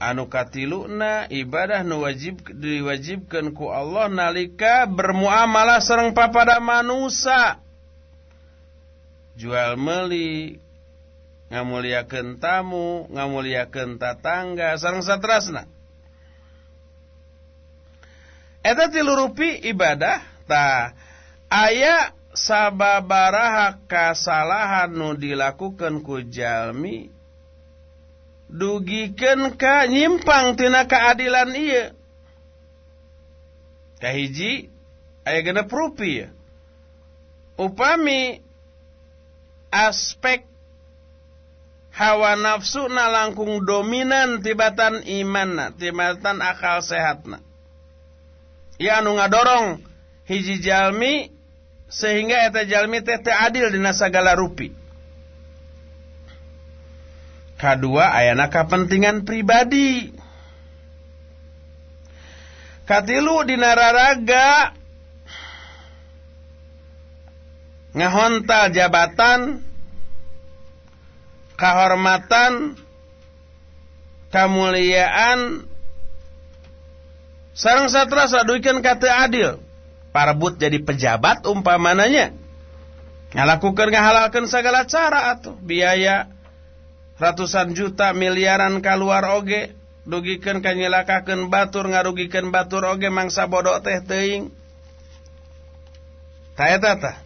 anu katiluna ibadah nu wajib diwajibkeun ku Allah nalika bermuamalah sareng papada manusia jual meli ngamuliakeun tamu ngamuliakeun tatangga sareng satrasna eta tilu rupi ibadah ta aya sababaraha kasalahan nu dilakukan ku jalmi dugikeun ka nyimpang tina keadilan ieu. Kahiji aya genep rupi ya upami aspek hawa nafsu na langkung dominan tibatan iman tibatan akal sehatna ya anu ngadorong hiji jalmi sehingga eta jalmi teh adil dina sagala rupi. Kadua ayana kepentingan pribadi. Katilu dina raraga ngahontal jabatan kehormatan kemuliaan sarang satra saduikeun kata adil. Parebut jadi pejabat umpamananya ngalakukan ngahalalkan segala cara atau biaya ratusan juta miliaran keluar oge dugikan kanyelakakan batur ngarugikan batur oge mangsa bodoh teh teing taya tata.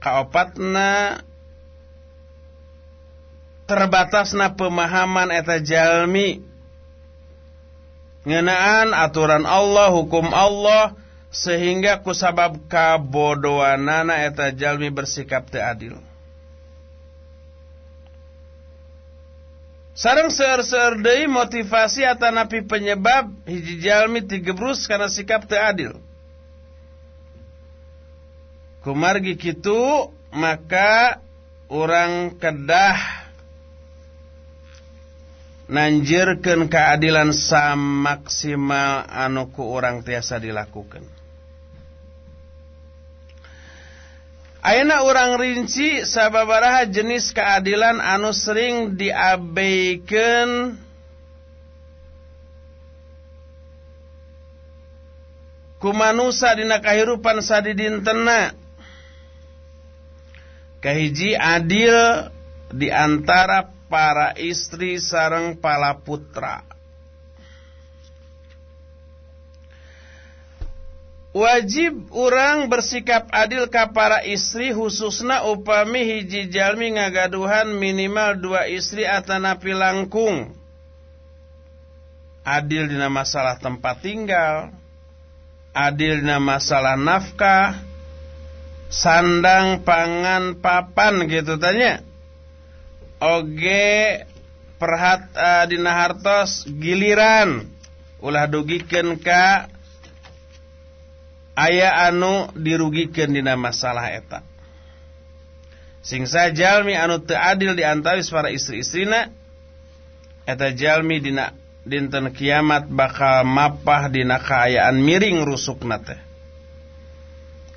Kaopatna terbatasna pemahaman eta jalmi. Ngenaan aturan Allah hukum Allah sehingga kusabab kabodohanana eta jalmi bersikap teu adil. Sareng seueur-seueur deui motivasi atanapi penyebab hiji jalmi tigebrus karena sikap teu adil. Kumargi kitu maka orang kedah nanjirkan keadilan samaksimal anu ku orang tiasa dilakukan. Ayeuna orang rinci sababaraha jenis keadilan anu sering diabaikan ku manusia dina kahirupan sadidintena. Kahiji adil di antara para istri sarang pala putra Wajib orang bersikap adil ke para istri khususna upami hiji jalmi ngagaduhan minimal dua istri atanapi langkung. Adil dina masalah tempat tinggal, adil dina masalah nafkah, sandang pangan papan gitu tanya oge perhat uh, dina hartos giliran. Ulah dugikeun ka aya anu dirugikeun dina masalah eta. Sing sajalmi anu teu adil di antawis para istri-istrina eta jalmi dina dinten kiamat bakal mapah dina kaayaan miring rusukna teh.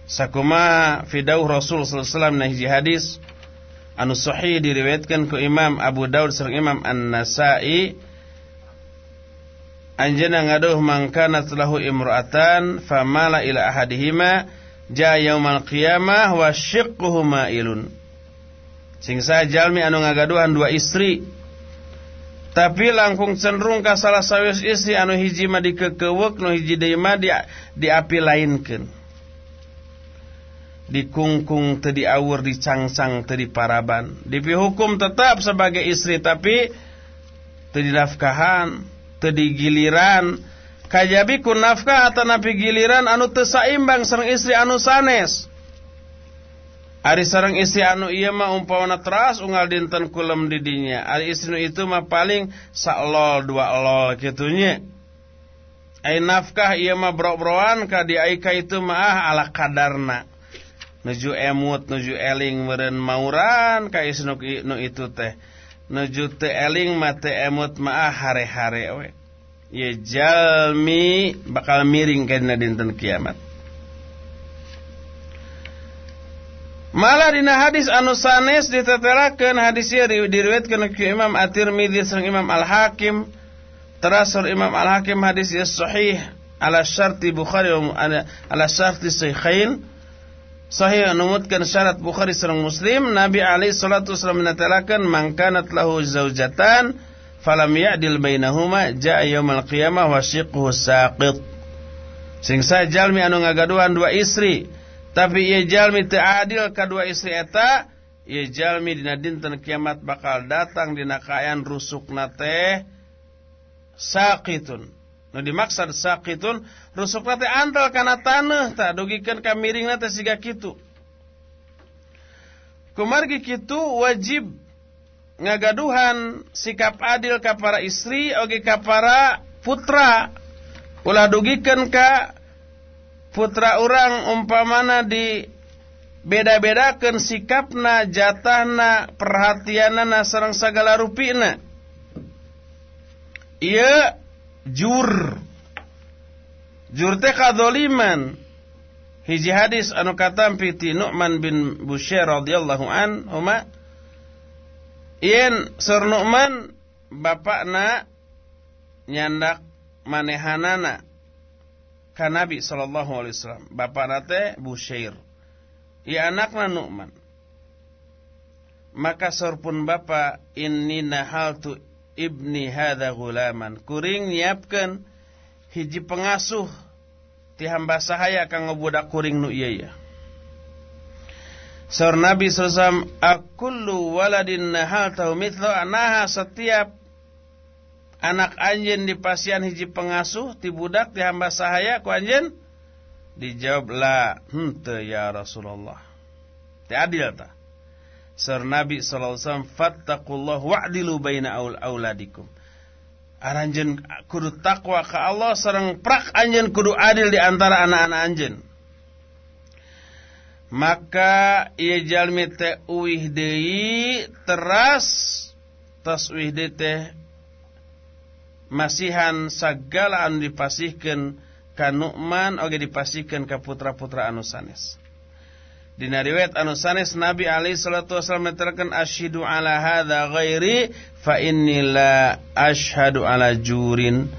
Sakuma fidauh rasul sallallahu alaihi wasallam hadis anu sahih diriwayatkan ku Imam Abu Daud sareng Imam An-Nasa'i. Anjeunna ngaduh mangkanat lahu imra'atan famala ila ahadihima ja yaumal qiyamah wa shiqquhu ma'ilun. Sing jalmi anu ngagaduhan dua istri. Tapi langkung cenderung ka salah sawis istri anu hiji mah dikekeuweuk nu hiji deui mah di diapi lainkeun dikungkung tadi awur dicangcang tadi paraban dipi hukum tetap sebagai istri tapi tadi nafkahan tadi giliran kajabi kun nafkah atau napi giliran anu tesaimbang sareng istri anu sanes Ari sarang istri anu iya mah umpamana teras unggal dinten kulem didinya. Ari istri itu mah paling lol dua lol kitunya. Ai nafkah iya mah bro-broan ka di aika itu mah ah, ala kadarna nuju emut nuju eling meren mauran kais nu, nu itu teh. Nuju te eling mate emut maah hare-hare we. Ye jalmi bakal miring kana dinten kiamat. Malah dina hadis anu sanes ditetelakeun hadis ieu diriwayatkeun ku Imam At-Tirmidzi sareng Imam Al-Hakim. Terasur Imam Al-Hakim hadis ieu sahih ala syarti Bukhari ala syarti Sahihain Sahih numutkan syarat Bukhari sareng Muslim Nabi alaihi salatu wasallam menetelakeun man kanat lahu zaujatan falam ya'dil bainahuma jaa yaumil qiyamah wa shiqhu saqit. Sing jalmi anu ngagaduhan dua istri tapi ia jalmi teu adil kadua istri eta ia jalmi dina dinten kiamat bakal datang dina kaayaan rusukna teh saqitun nu dimaksud saqitun rusukna teh antal kana taneuh tah dugikeun ka miringna teh siga kitu. Kumargi kitu wajib ngagaduhan sikap adil ka para istri oge ka para putra. Ulah dugikeun ka putra orang umpamana di beda-bedakan sikapna jatahna perhatianna sarang segala rupina. Iya jur jur teh kadoliman hiji hadis anu katampi ti Nu'man bin Busyair radhiyallahu an huma yen Sur Nu'man bapakna nyandak manehanana ka Nabi sallallahu alaihi wasallam. Bapak nate Busyair. Ya anakna Nu'man. Maka sorpun bapa inni nahaltu ibni hadha gulaman. Kuring nyiapkan hiji pengasuh. Ti hamba sahaya kang ngebudak kuring nu ieu ya. Sor Nabi sallallahu akullu waladin nahaltahu mithlu anaha setiap anak anjen di pasian hiji pengasuh ti budak ti hamba sahaya ku anjen dijawab la hente ya Rasulullah. Ti adil ta Sir Nabi wasallam fattaqullah wa'dilu baina auladikum Aranjen kudu takwa ka Allah sareng prak anjen kudu adil di antara anak-anak anjen maka ia jalmi teh uih deui teras tas uih deui teh masihan segala anu dipasihkan ka Nu'man oge dipasihkan ka putra-putra anu sanes. Dina riwayat anu sanes Nabi alaihi salatu wasallam menerangkan asyhadu ala hadza ghairi fa inni la asyhadu ala jurin.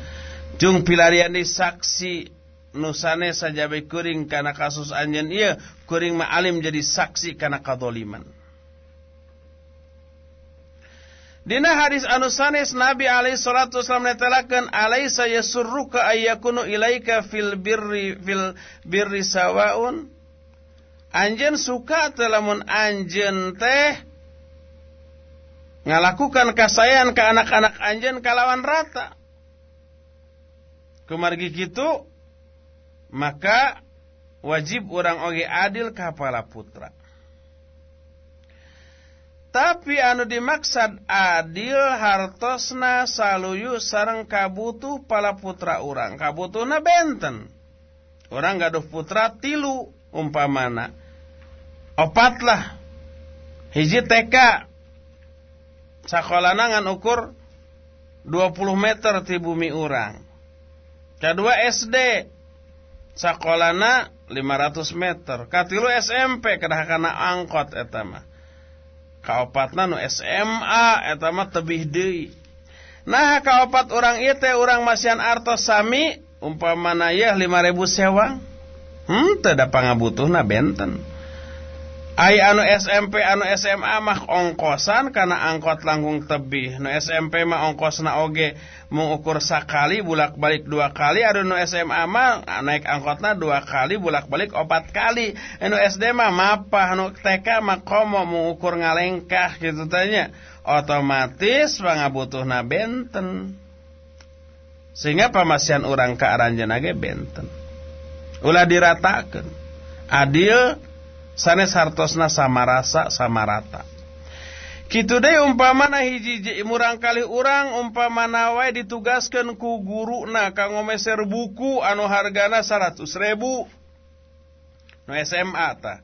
Jung pilarian di saksi nu sanes sajabe kuring kana kasus anjeun ieu kuring ma alim jadi saksi kana kadoliman. Dina hadis anu sanes Nabi alaihi salatu wasallam netelakeun alaisa yasurruka ayyakunu ilaika fil birri fil birri sawaun Anjeun suka teh lamun anjeun teh ngalakukan kasayan ke anak-anak anjeun kalawan rata. Kumargi kitu maka wajib orang oge adil kapala putra. Tapi anu dimaksud adil hartosna saluyu sarang kabutuh pala putra orang. Kabutuhna benten. Orang gaduh putra tilu umpamana. Opatlah. Hiji TK. Sakolana ngan ukur 20 meter ti bumi orang. Kedua SD. Sakolana 500 meter. Katilu SMP kedah kana angkot etama kaopatna nu SMA eta mah tebih deui nah kaopat orang ieu teh urang masian artos sami umpamana ye 5000 sewang hmm teu da pangabutuhna benten Ai anu SMP anu SMA mah ongkosan karena angkot langkung tebih. Nu SMP mah ongkosna oge mengukur sakali bulak balik dua kali. Anu nu SMA mah naik angkotna dua kali bulak balik opat kali. Anu SD mah mapah. Anu TK mah komo mengukur ngalengkah gitu tanya. Otomatis pangabutuhna benten. Sehingga pamasian orang ke aranjeun ge benten. ulah diratakeun adil sanes hartosna sama rasa sama rata Kitu deh umpamana hiji murang kali urang umpamana wae ditugaskan ku guru na ngomeser buku anu hargana 100 ribu. No SMA ta.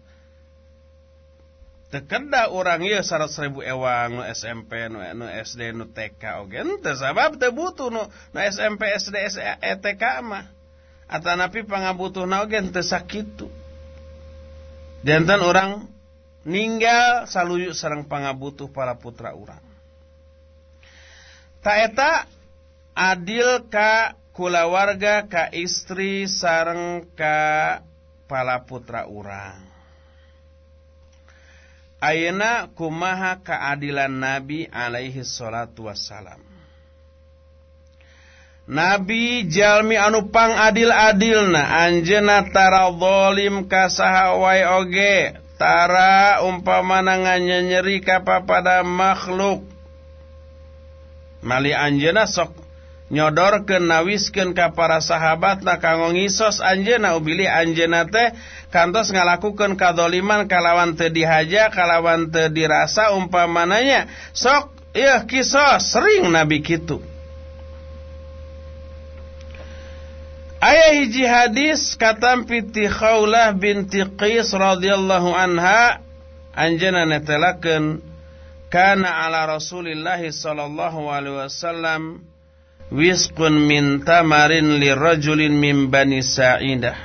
Tekenda urang ieu 100.000 ribu ewang nu SMP nu, nu SD nu TK oge. Teu sabab teu butuh nu, nu SMP SD TK mah. Atanapi pangabutuhna oge teu sakitu. Jantan orang ninggal saluyuk sareng pangabutuh para putra orang taeta adil ka kulawarga ka istri sareng ka pala putra orang Ayeuna kumaha keadilan Nabi alaihi salatu wassalam Nabi Jalmi anupang adil adilna anjeuna tara zalim ka saha wae oge. Tara umpamana nganyeri kapapada makhluk. Mali anjeuna sok nyodorkeun nawiskeun ka para sahabatna kanggo ngisos anjeuna ubili anjeuna teh kantos ngalakukeun kadzaliman kalawan teu dihaja kalawan teu dirasa. Umpamananya sok ieu kisos sering nabi kitu. Ayah hiji hadis katam piti Khawlah binti Qis radhiyallahu anha anjeuna netelakeun kana ala Rasulillah sallallahu alaihi wasallam wisqun min tamarin li rajulin min bani sa'idah.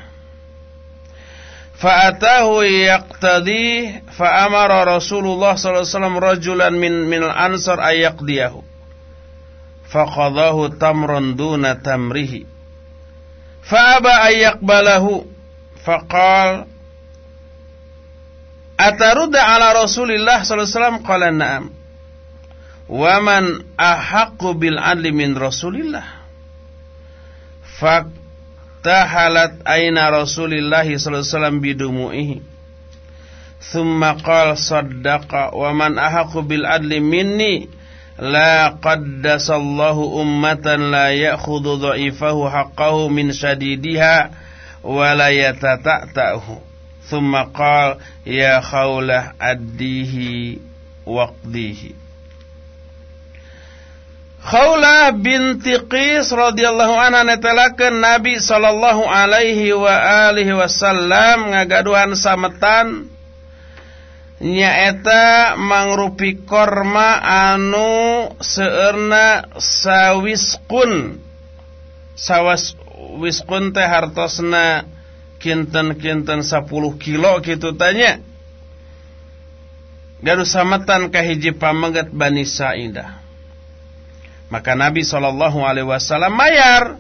Fa'atahu yaqtadi fa'amara Rasulullah sallallahu alaihi wasallam rajulan min min al-ansar ayaqdiyahu faqadahu tamran duna tamrihi fa'aba ayaqbalahu faqal atarudda ala Rasulillah wasallam qala na'am Waman ahaqqu bil adli min Rasulillah. Faktahalat aina Rasulillah wasallam bidumu'ihi. Thumma qala saddaqa waman ahaqqu bil adli minni la qaddasallahu ummatan la ya'khudhu dha'ifahu haqqahu min shadidiha wa la yatata'tahu. Thumma qala ya khawlah addihi waqdihi. Khawlah binti Qis radhiyallahu anha netelakeun Nabi sallallahu alaihi wa alihi wasallam ngagaduhan sametan nyaeta mangrupi korma anu seueurna sawiskun sawas wiskun teh hartosna kinten-kinten 10 kilo kitu tanya gaduh sametan ka hiji pamegat Bani Sa'idah maka Nabi Shallallahu Alaihi Wasallam mayar.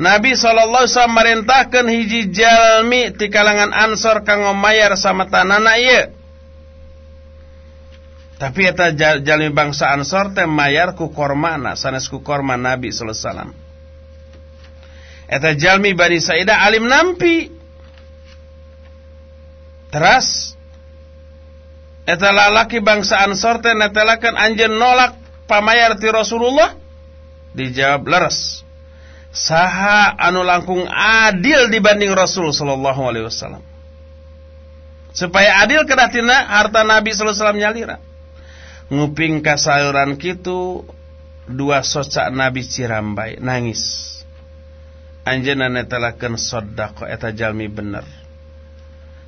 Nabi Shallallahu Alaihi Wasallam hiji jalmi di kalangan ansor kanggo mayar sama tanana iya. Tapi eta jalmi bangsa ansor teh mayar ku kormana sanes ku korma Nabi Sallallahu Alaihi Wasallam. Eta jalmi Bani Sa'idah alim nampi. Teras Eta lalaki bangsa ansor teh netelakeun anjeun nolak pamayar ti Rasulullah? Dijawab leres. Saha anu langkung adil dibanding Rasul sallallahu alaihi wasallam. Supaya adil kedatina harta Nabi sallallahu alaihi wasallam nyalira. Nguping kasayuran kitu dua soca Nabi Cirambai nangis. Anjeunna netelakeun sedekah eta jalmi bener.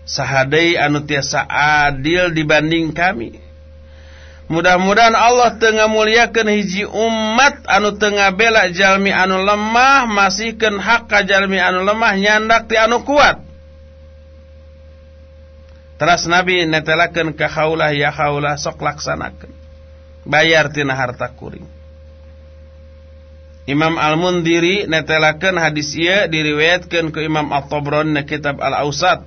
Sahadai anu tiasa adil dibanding kami Mudah-mudahan Allah tengah muliakan hiji umat anu tengah bela jalmi anu lemah masihkan hak ka jalmi anu lemah nyandak ti anu kuat. Teras Nabi netelakeun ka haulah ya haulah sok laksanakeun. Bayar tina harta kuring. Imam Al-Mundiri netelakeun hadis ieu diriwayatkeun ke Imam At-Tabrani kitab Al-Ausat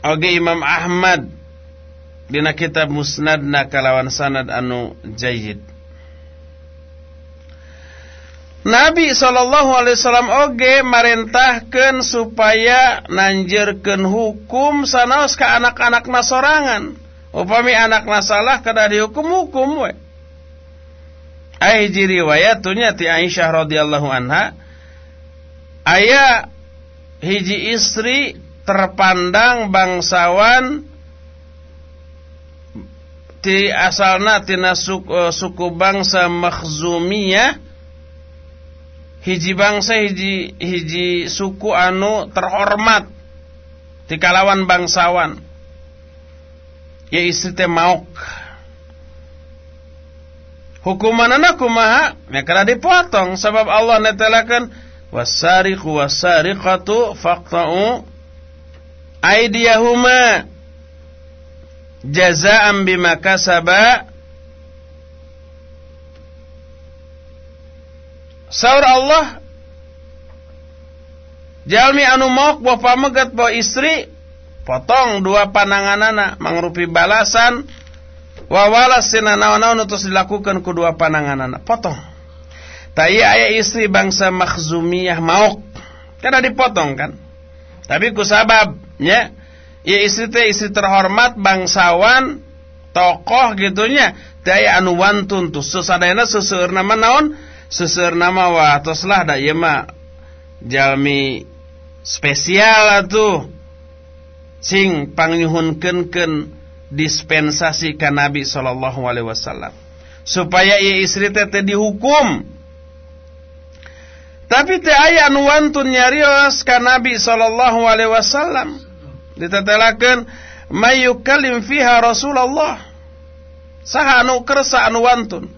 Oge Imam Ahmad dina kitab musnadna kalawan sanad anu jayyid. Nabi sallallahu alaihi wasallam oge marentahkeun supaya nanjeurkeun hukum sanaos ka anak-anak nasorangan. Upami anak nasalah kada dihukum hukum we. Ai hiji riwayat ti Aisyah radhiyallahu anha aya hiji istri terpandang bangsawan ti asalna tina suku, uh, suku bangsa Makhzumiyah hiji bangsa hiji hiji suku anu terhormat ti kalawan bangsawan. Ya istri teh maok hukumanana kumaha? Ya dipotong sebab Allah netelakeun wasariqu wasariqatu faqta'u aydiyahuma jazaan bima kasaba Saur Allah. Jalmi anu mok bawa pamegat bawa istri. Potong dua pananganana mangrupi balasan. Wawalas sina naon-naon utus dilakukan kedua pananganana potong. Tayi ayah istri bangsa makhzumiyah maok karena dipotong kan? Tapi ku sababnya ya. Istri teh istri terhormat bangsawan tokoh gitunya. Tayi anu wantun tuh. Sesadayana seseur nama naon seseur nama wa toslah da ieu mah jalmi spesial atuh sing pangyuhunkeun dispensasi ka Nabi sallallahu alaihi wasallam. Supaya ieu istri teh dihukum. Tapi teh aya anu wantun nyarios ka Nabi sallallahu alaihi wasallam. Fiha Rasulullah. Saha anu kersa anu wantun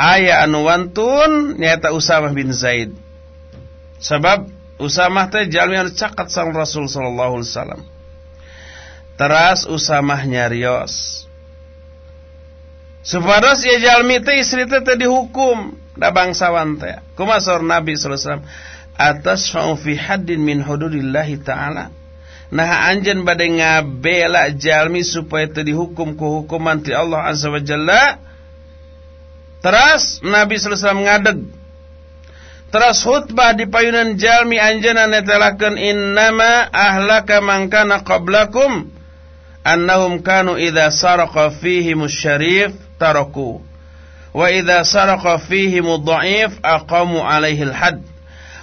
aya anu wantun nyata Usamah bin Zaid sebab Usamah teh jalmi anu caket sang Rasul sallallahu alaihi wasallam. Teras Usamah nyarios. Supados ieu jalmi teh istri teh teh dihukum da bangsawan teh. Kumasor Nabi sallallahu alaihi wasallam atas fi haddin min hududillahi ta'ala. Nah anjeun bade ngabela jalmi supaya teu dihukum ku hukuman ti Allah azza wa jalla. Teras Nabi wasallam ngadeg. Teras khutbah di payunan jalmi anjana netelakeun innama ahlaka man kana qablakum annahum kanu idza saraqa fihim syarif taraku. Wa idza saraqa fihim dha'if aqamu alaihi al-had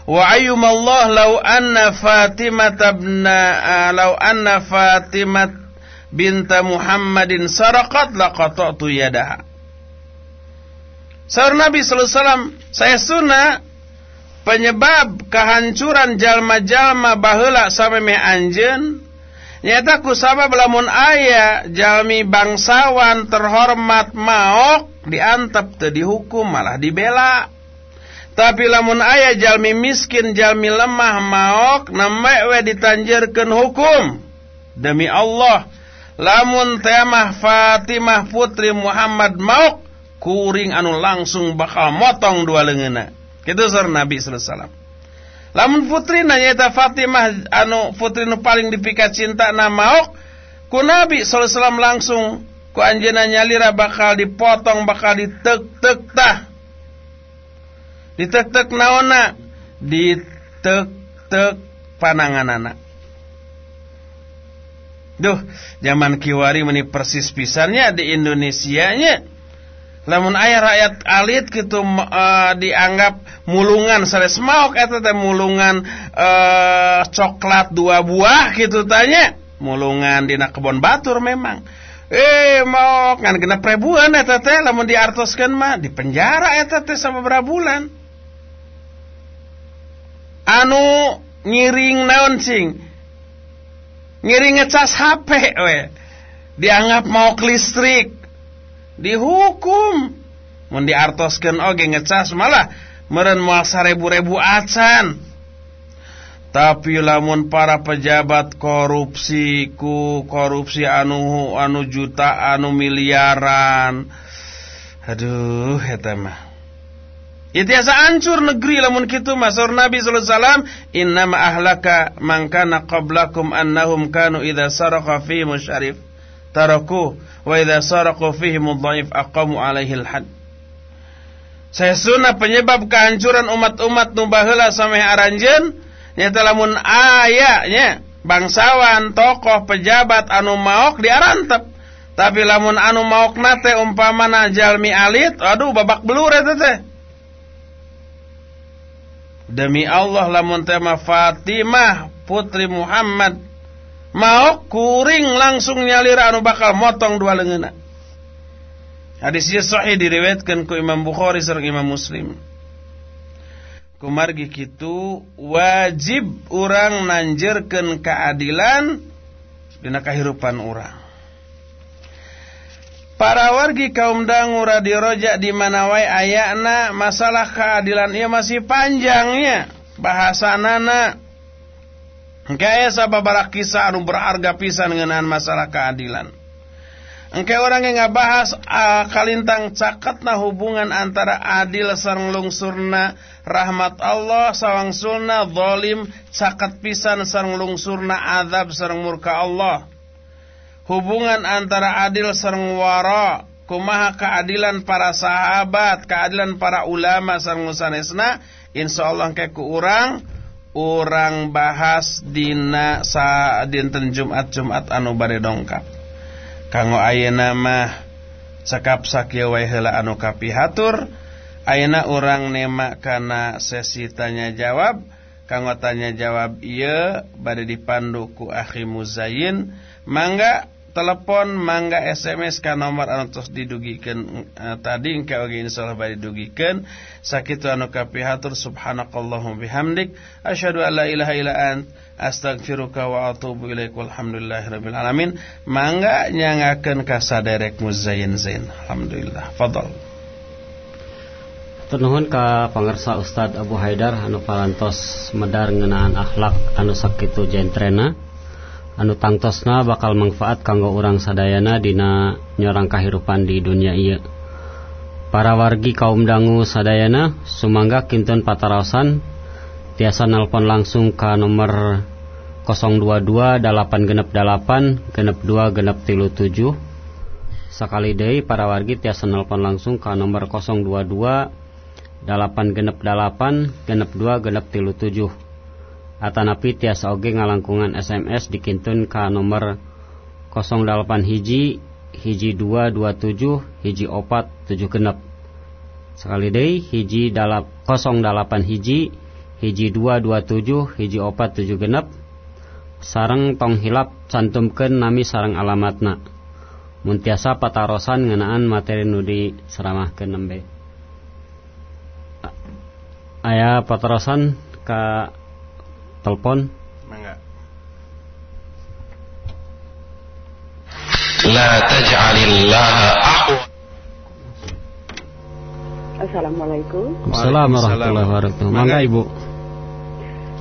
wa ayyuma Allah law anna Fatimah ibna law anna Fatimah binta Muhammadin saraqat laqata'tu yadaha Saur Nabi sallallahu saya sunnah penyebab kehancuran jalma-jalma baheula sameme anjeun. Nyata ku sabab lamun aya jalmi bangsawan terhormat maok diantep teu dihukum malah dibela. Tapi lamun aya jalmi miskin jalmi lemah maok nembe we ditanjeurkeun hukum. Demi Allah lamun temah Fatimah putri Muhammad maok kuring anu langsung bakal motong dua leungeunna Kitu sar Nabi sallallahu alaihi wasallam. Lamun putri nanya Fatimah anu putri nu paling dipika cinta na maok ku Nabi wasallam langsung ku anjeunna nyalira bakal dipotong bakal ditek-tek tah. Ditek-tek naonna? Ditek-tek pananganana. Duh, zaman kiwari meni persis pisannya di Indonesia nya lamun ayah rakyat alit gitu uh, dianggap mulungan. Sanes maok eta teh mulungan uh, coklat dua buah gitu tanya. Mulungan dina kebon batur memang. Eh mau kan kena prebuan eta teh lamun diartoskeun mah di penjara eta teh berapa bulan. Anu ngiring naon cing? Ngiring ngecas HP we. Dianggap mau listrik dihukum. Mun diartoskeun oge ngecas malah meureun moal sarebu-rebu acan. Tapi lamun para pejabat korupsi ku korupsi anu anu juta anu miliaran. Aduh eta mah. Itiasa ancur negeri lamun kitu masur Nabi sallallahu alaihi wasallam innama ahlaka man kana qablakum annahum kanu idza saraqa fi musyarif taraku wa idza saraqu fihi mudhaif aqamu alaihi al-had saya sunnah penyebab kehancuran umat-umat nu baheula sampai aranjeun nyata lamun aya bangsawan tokoh pejabat anu maok diarantep. Tapi lamun anu maok nate umpamana jalmi alit aduh babak belur eta teh. Demi Allah lamun tema Fatimah putri Muhammad mau kuring langsung nyalir anu bakal motong dua lengan. Hadisnya sahih diriwayatkan ku Imam Bukhari sareng Imam Muslim. Kumargi kitu wajib orang nanjerkeun keadilan dina kahirupan urang Para wargi kaum dangu radio rojak di mana wae ayakna masalah keadilan ia masih panjangnya bahasa nana Engke sababaraha kisah anu berharga pisan masalah keadilan. Engke orang yang ngabahas uh, kalintang caketna hubungan antara adil sareng lungsurna rahmat Allah sawangsulna zalim caket pisan sareng lungsurna azab sareng murka Allah. Hubungan antara adil sareng wara kumaha keadilan para sahabat, keadilan para ulama sareng sanesna insyaallah engke ku urang orang bahas Dina sa dinten Jumat Jumat anu bare dongkap. Kanggo ayeuna mah cekap sakieu wae heula anu kapihatur ayeuna urang nemak kana sesi tanya jawab. Kanggo tanya jawab ieu bade dipandu ku Akhi Muzayin mangga telepon mangga SMS ka nomor anu tos didugikeun uh, tadi engke oge insyaallah bari dugikeun sakitu anu kapihatur subhanakallahumma bihamdik. Asyhadu an la ilaha illa ant. Astaghfiruka wa atubu ilaik. Walhamdulillahirabbil alamin. Mangga nyangakeun ka saderek muzayyin zain alhamdulillah. Fadal Ternuhun ka pangersa Ustad Abu Haidar anu parantos medar ngeunaan akhlak anu sakitu jentrena anu tangtosna bakal manfaat kanggo orang sadayana dina nyorang kahirupan di dunia iya para wargi kaum dangu sadayana sumangga kintun patarasan tiasa nelpon langsung ke nomor 022 8 genep 8 genep 2 genep tilu 7 sekali day para wargi tiasa nelpon langsung ke nomor 022 8 genep 8 genep 2 genep tilu 7 Atanapi tiasa oge ngalangkungan SMS dikintun ka nomor 08 hiji hiji 227 hiji opat 7 genep. Sekali deh hiji 08 hiji hiji 227 hiji opat 7 genep. Sarang tong hilap nami sarang alamatna. Muntiasa patarosan ngenaan materi nudi seramah ke nembe ayah patarosan ka telepon? Mangga. La taj'alillaha ahwa Assalamualaikum. Assalamualaikum warahmatullahi wabarakatuh. Mangga Ibu.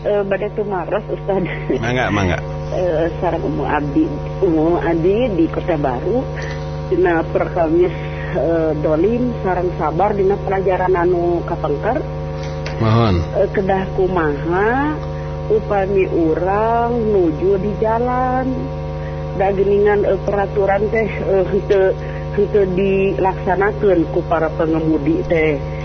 Uh, Badai Tumaros Ustaz. Mangga, mangga. Uh, sarang Umu Abdi, Umu Adi di Kota Baru. Dina perkamis uh, dolim sarang sabar dina pelajaran anu kapengker. Mohon. Uh, kedah kumaha upami urang nuju di jalan. Dageningan eh, peraturan teh eh, te, te dilaksanakan ku para pengemudi teh.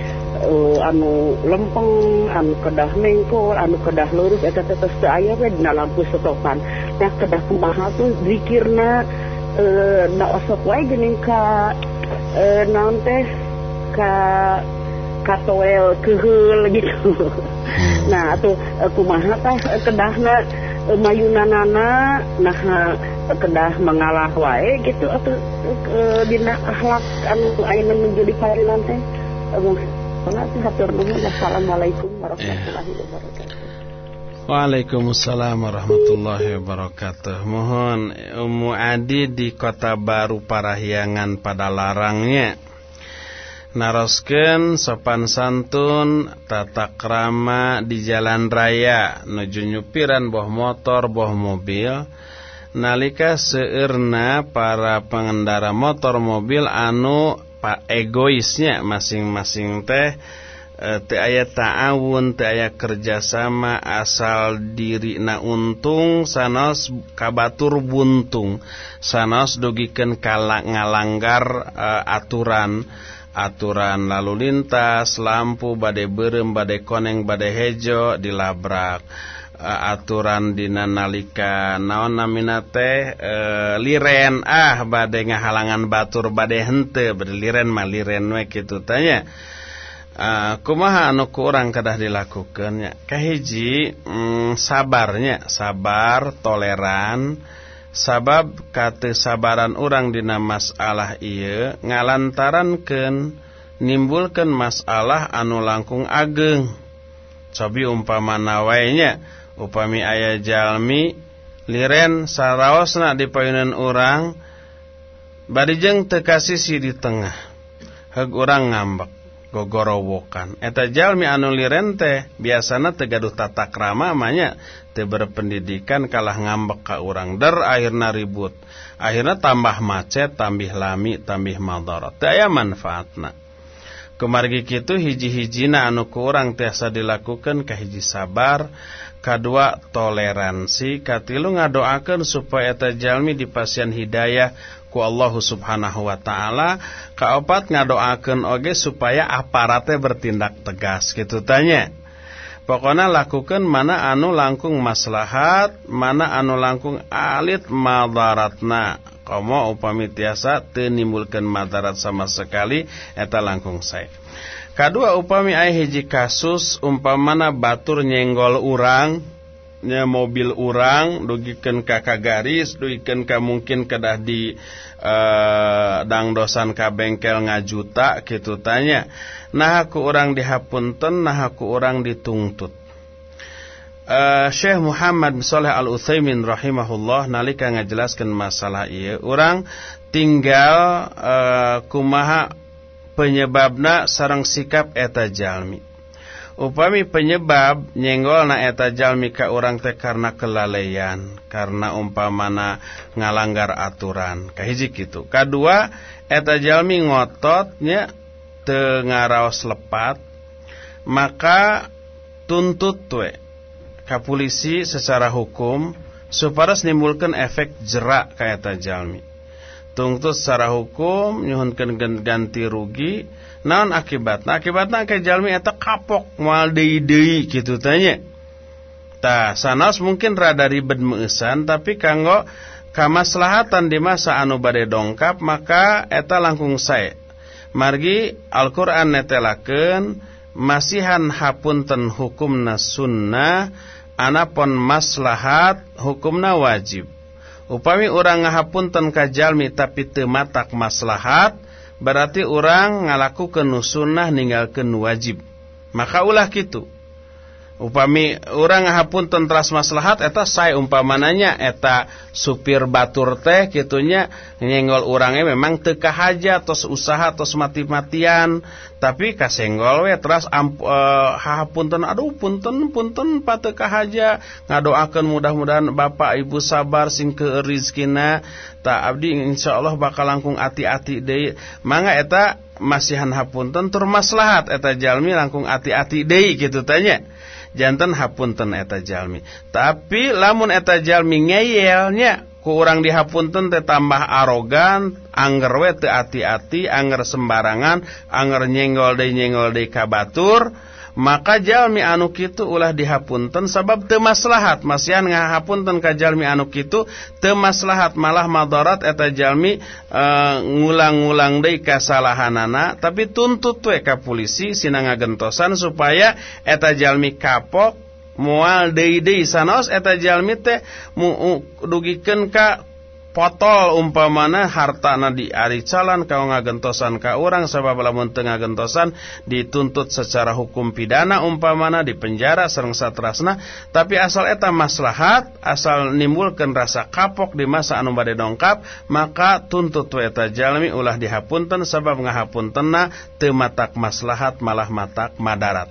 Eh, anu lempeng anu kedah mengkol anu kedah lurus eta teh teh aya we dina lampu stopan nah kedah kumaha tuh zikirna eh na osok wae geuning ka eh naon teh ka katoel kehul gitu. *laughs* hmm. nah atuh kumaha tah kedahna mayunanana nah kedah mengalah wae gitu atuh dina akhlak anu ayeuna menjadi parilan teh. Assalamualaikum warahmatullahi wabarakatuh. Waalaikumsalam warahmatullahi wabarakatuh. Mohon Ummu Adi di kota baru Parahyangan pada larangnya narosken sopan santun tata krama di jalan raya nuju nyupiran boh motor boh mobil. Nalika seirna para pengendara motor mobil anu pak egoisnya masing-masing teh e, te aya ta'awun te aya kerjasama asal diri na untung sanos kabatur buntung sanos dugiken kala ngalanggar e, aturan. aturan lalu lintas lampu badai berem badai koneng badai hejo dilabrak. Eh, aturan dina nalika naon namina teh? Eh, liren. Ah badai ngahalangan batur badai hente badai liren mah liren we kitu tanya Uh, eh, kumaha anu kurang kedah dilakukannya kahiji mm, sabarnya. Sabar toleran sabab katesabaran orang dina masalah iya ngalantarankeun nimbulkan masalah anu langkung ageng. Cobi umpama nawainya upami ayah jalmi liren saraosna di payunan orang barijeng tekasisi di tengah. Heg orang ngambek. gogorowokan. Eta jalmi anu lirente biasana tegaduh tata krama amanya teu berpendidikan kalah ngambek ka urang. Der akhirna ribut. Akhirna tambah macet tambah lami tambah madarat teu aya manfaatna. Kemargi kitu hiji-hijina anu ku urang tiasa dilakukan ka hiji sabar kadua toleransi katilu ngadoakeun supaya eta jalmi dipasian hidayah ku Allah Subhanahu wa taala kaopat ngadoakeun oge supaya aparate bertindak tegas gitu tanya. Pokoknya lakukan mana anu langkung maslahat mana anu langkung alit madaratna. Komo upami tiasa tenimbulkan madarat sama sekali eta langkung saya kedua upami aya hiji kasus umpamana batur nyenggol urang nya mobil urang dugikan kakak garis dugikan ka mungkin kedah di uh, dangdosan ka bengkel ngajuta gitu tanya. Nah aku orang dihapunten nah aku orang ditungtut. Uh, Syekh Muhammad Saleh Al Utsaimin rahimahullah nalika ngajelaskan masalah ieu orang tinggal uh, kumaha penyebabna sarang sikap eta jalmi upami penyebab nyenggolna eta jalmi ka orang teh karena kelalaian karena umpamana ngalanggar aturan kahiji kitu kadua eta jalmi ngototnya teu ngaraos lepat maka tuntut we ka polisi secara hukum supados nimbulkan efek jerak kayak tajalmi. Tungtu secara hukum nyuhunkan ganti rugi naon akibatna akibatna ke jalmi eta kapok moal deui-deui kitu tanya. Tah sanas mungkin rada ribet meusan tapi kanggo kamaslahatan di masa anu bade dongkap maka eta langkung sae. Margi Al-Qur'an netelakeun masihan hapunten hukumna sunnah anapun maslahat hukumna wajib Upami orang ngahapunten kajalmi tapi tematak maslahat, berarti orang ngalaku kenusunah ninggalkan wajib. Maka ulah gitu. upami orang ngahapun tentras maslahat eta saya umpamananya eta supir batur teh kitunya nyenggol orangnya memang teka haja tos usaha tos mati-matian tapi kasenggol we teras amp, e, hapunten aduh punten punten pateka haja ngadoakeun mudah-mudahan bapak ibu sabar sing ke rizkina tak abdi insyaallah bakal langkung ati-ati deui. Mangga eta masihan hapunten tur maslahat eta jalmi langkung ati-ati deui gitu tanya jantan hapunten eta jalmi. Tapi lamun eta jalmi ngeyelnya ku dihapunten teh tambah arogan angger we teu ati-ati angger sembarangan angger nyenggol deui nyenggol batur maka jalmi anu kitu ulah dihapunten sabab teu maslahat. Masihan ngahapunten ka jalmi anu kitu teu maslahat malah madarat eta jalmi uh, ngulang-ngulang deui kasalahanana. Tapi tuntut we ka polisi sina ngagentosan supaya eta jalmi kapok moal deui-deui sanaos eta jalmi teh dugikeun ka potol umpamana hartana di ari calan kau ngagentosan ka orang sebab lamun tengah gentosan dituntut secara hukum pidana umpamana di penjara serang satrasna. Tapi asal eta maslahat asal nimbulkan rasa kapok di masa anu bade dongkap maka tuntut eta jalmi ulah dihapunten sebab ngahapuntenna teu matak maslahat malah matak madarat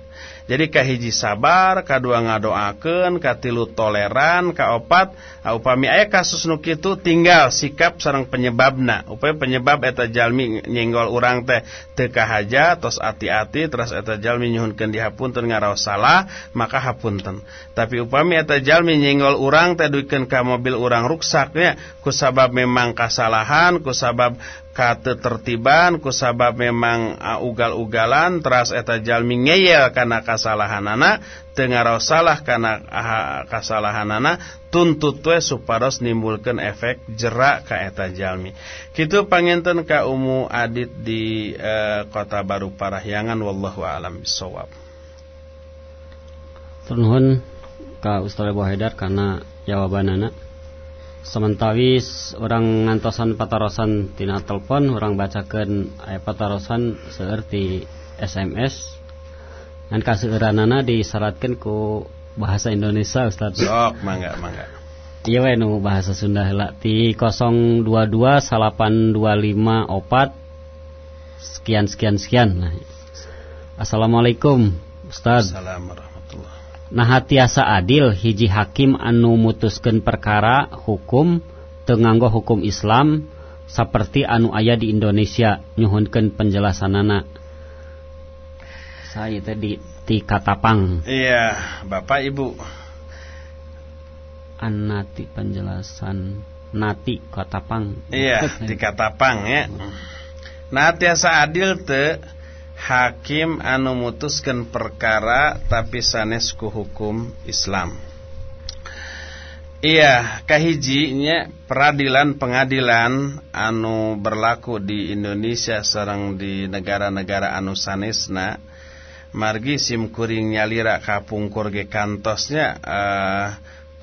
jadi kahiji sabar kadua ngadoaken katilu toleran kaopat upami aya kasus nukitu tinggal sikap sareng penyebabna. Upami penyebab eta jalmi nyenggol urang teh teka haja tos ati-ati, terus eta jalmi nyuhunkeun dihapunten ngaraos salah maka hapunten. Tapi upami eta jalmi nyenggol urang teh duikeun ka mobil urang ruksaknya Kusabab memang kasalahan kusabab katetertiban kusabab memang uh, ugal-ugalan teras eta jalmi ngeyel kana kasalahanana tengah salah kana uh, kasalahanana tuntut we supados nimbulkeun efek jerak ka eta jalmi kitu panginten ka umu adit di uh, kota baru parahyangan wallahu alam bisawab Turnuhun ka Ustaz Haidar karena jawabanana sementawis orang ngantosan patarosan tina telepon orang bacakan ayat patarosan seperti SMS dan kaseuranana disyaratkan ku bahasa Indonesia Ustaz. Sok mangga mangga. Iya we nu bahasa Sunda heula ti 022 825 opat sekian sekian sekian. Nah. Assalamualaikum Ustaz. Assalamualaikum Nah tiasa adil hiji hakim anu mutuskan perkara hukum tenganggo hukum Islam seperti anu ayah di Indonesia nyuhunkan penjelasan anak saya tadi di Katapang. Iya Bapak Ibu. Anati penjelasan nati Katapang. Iya di Katapang ya. Nah tiasa adil te hakim anu mutuskan perkara tapi sanesku hukum Islam. Iya kahijinya peradilan pengadilan anu berlaku di Indonesia serang di negara-negara anu sanesna. Margi simkuring nyalira kapungkur ge kantosnya uh,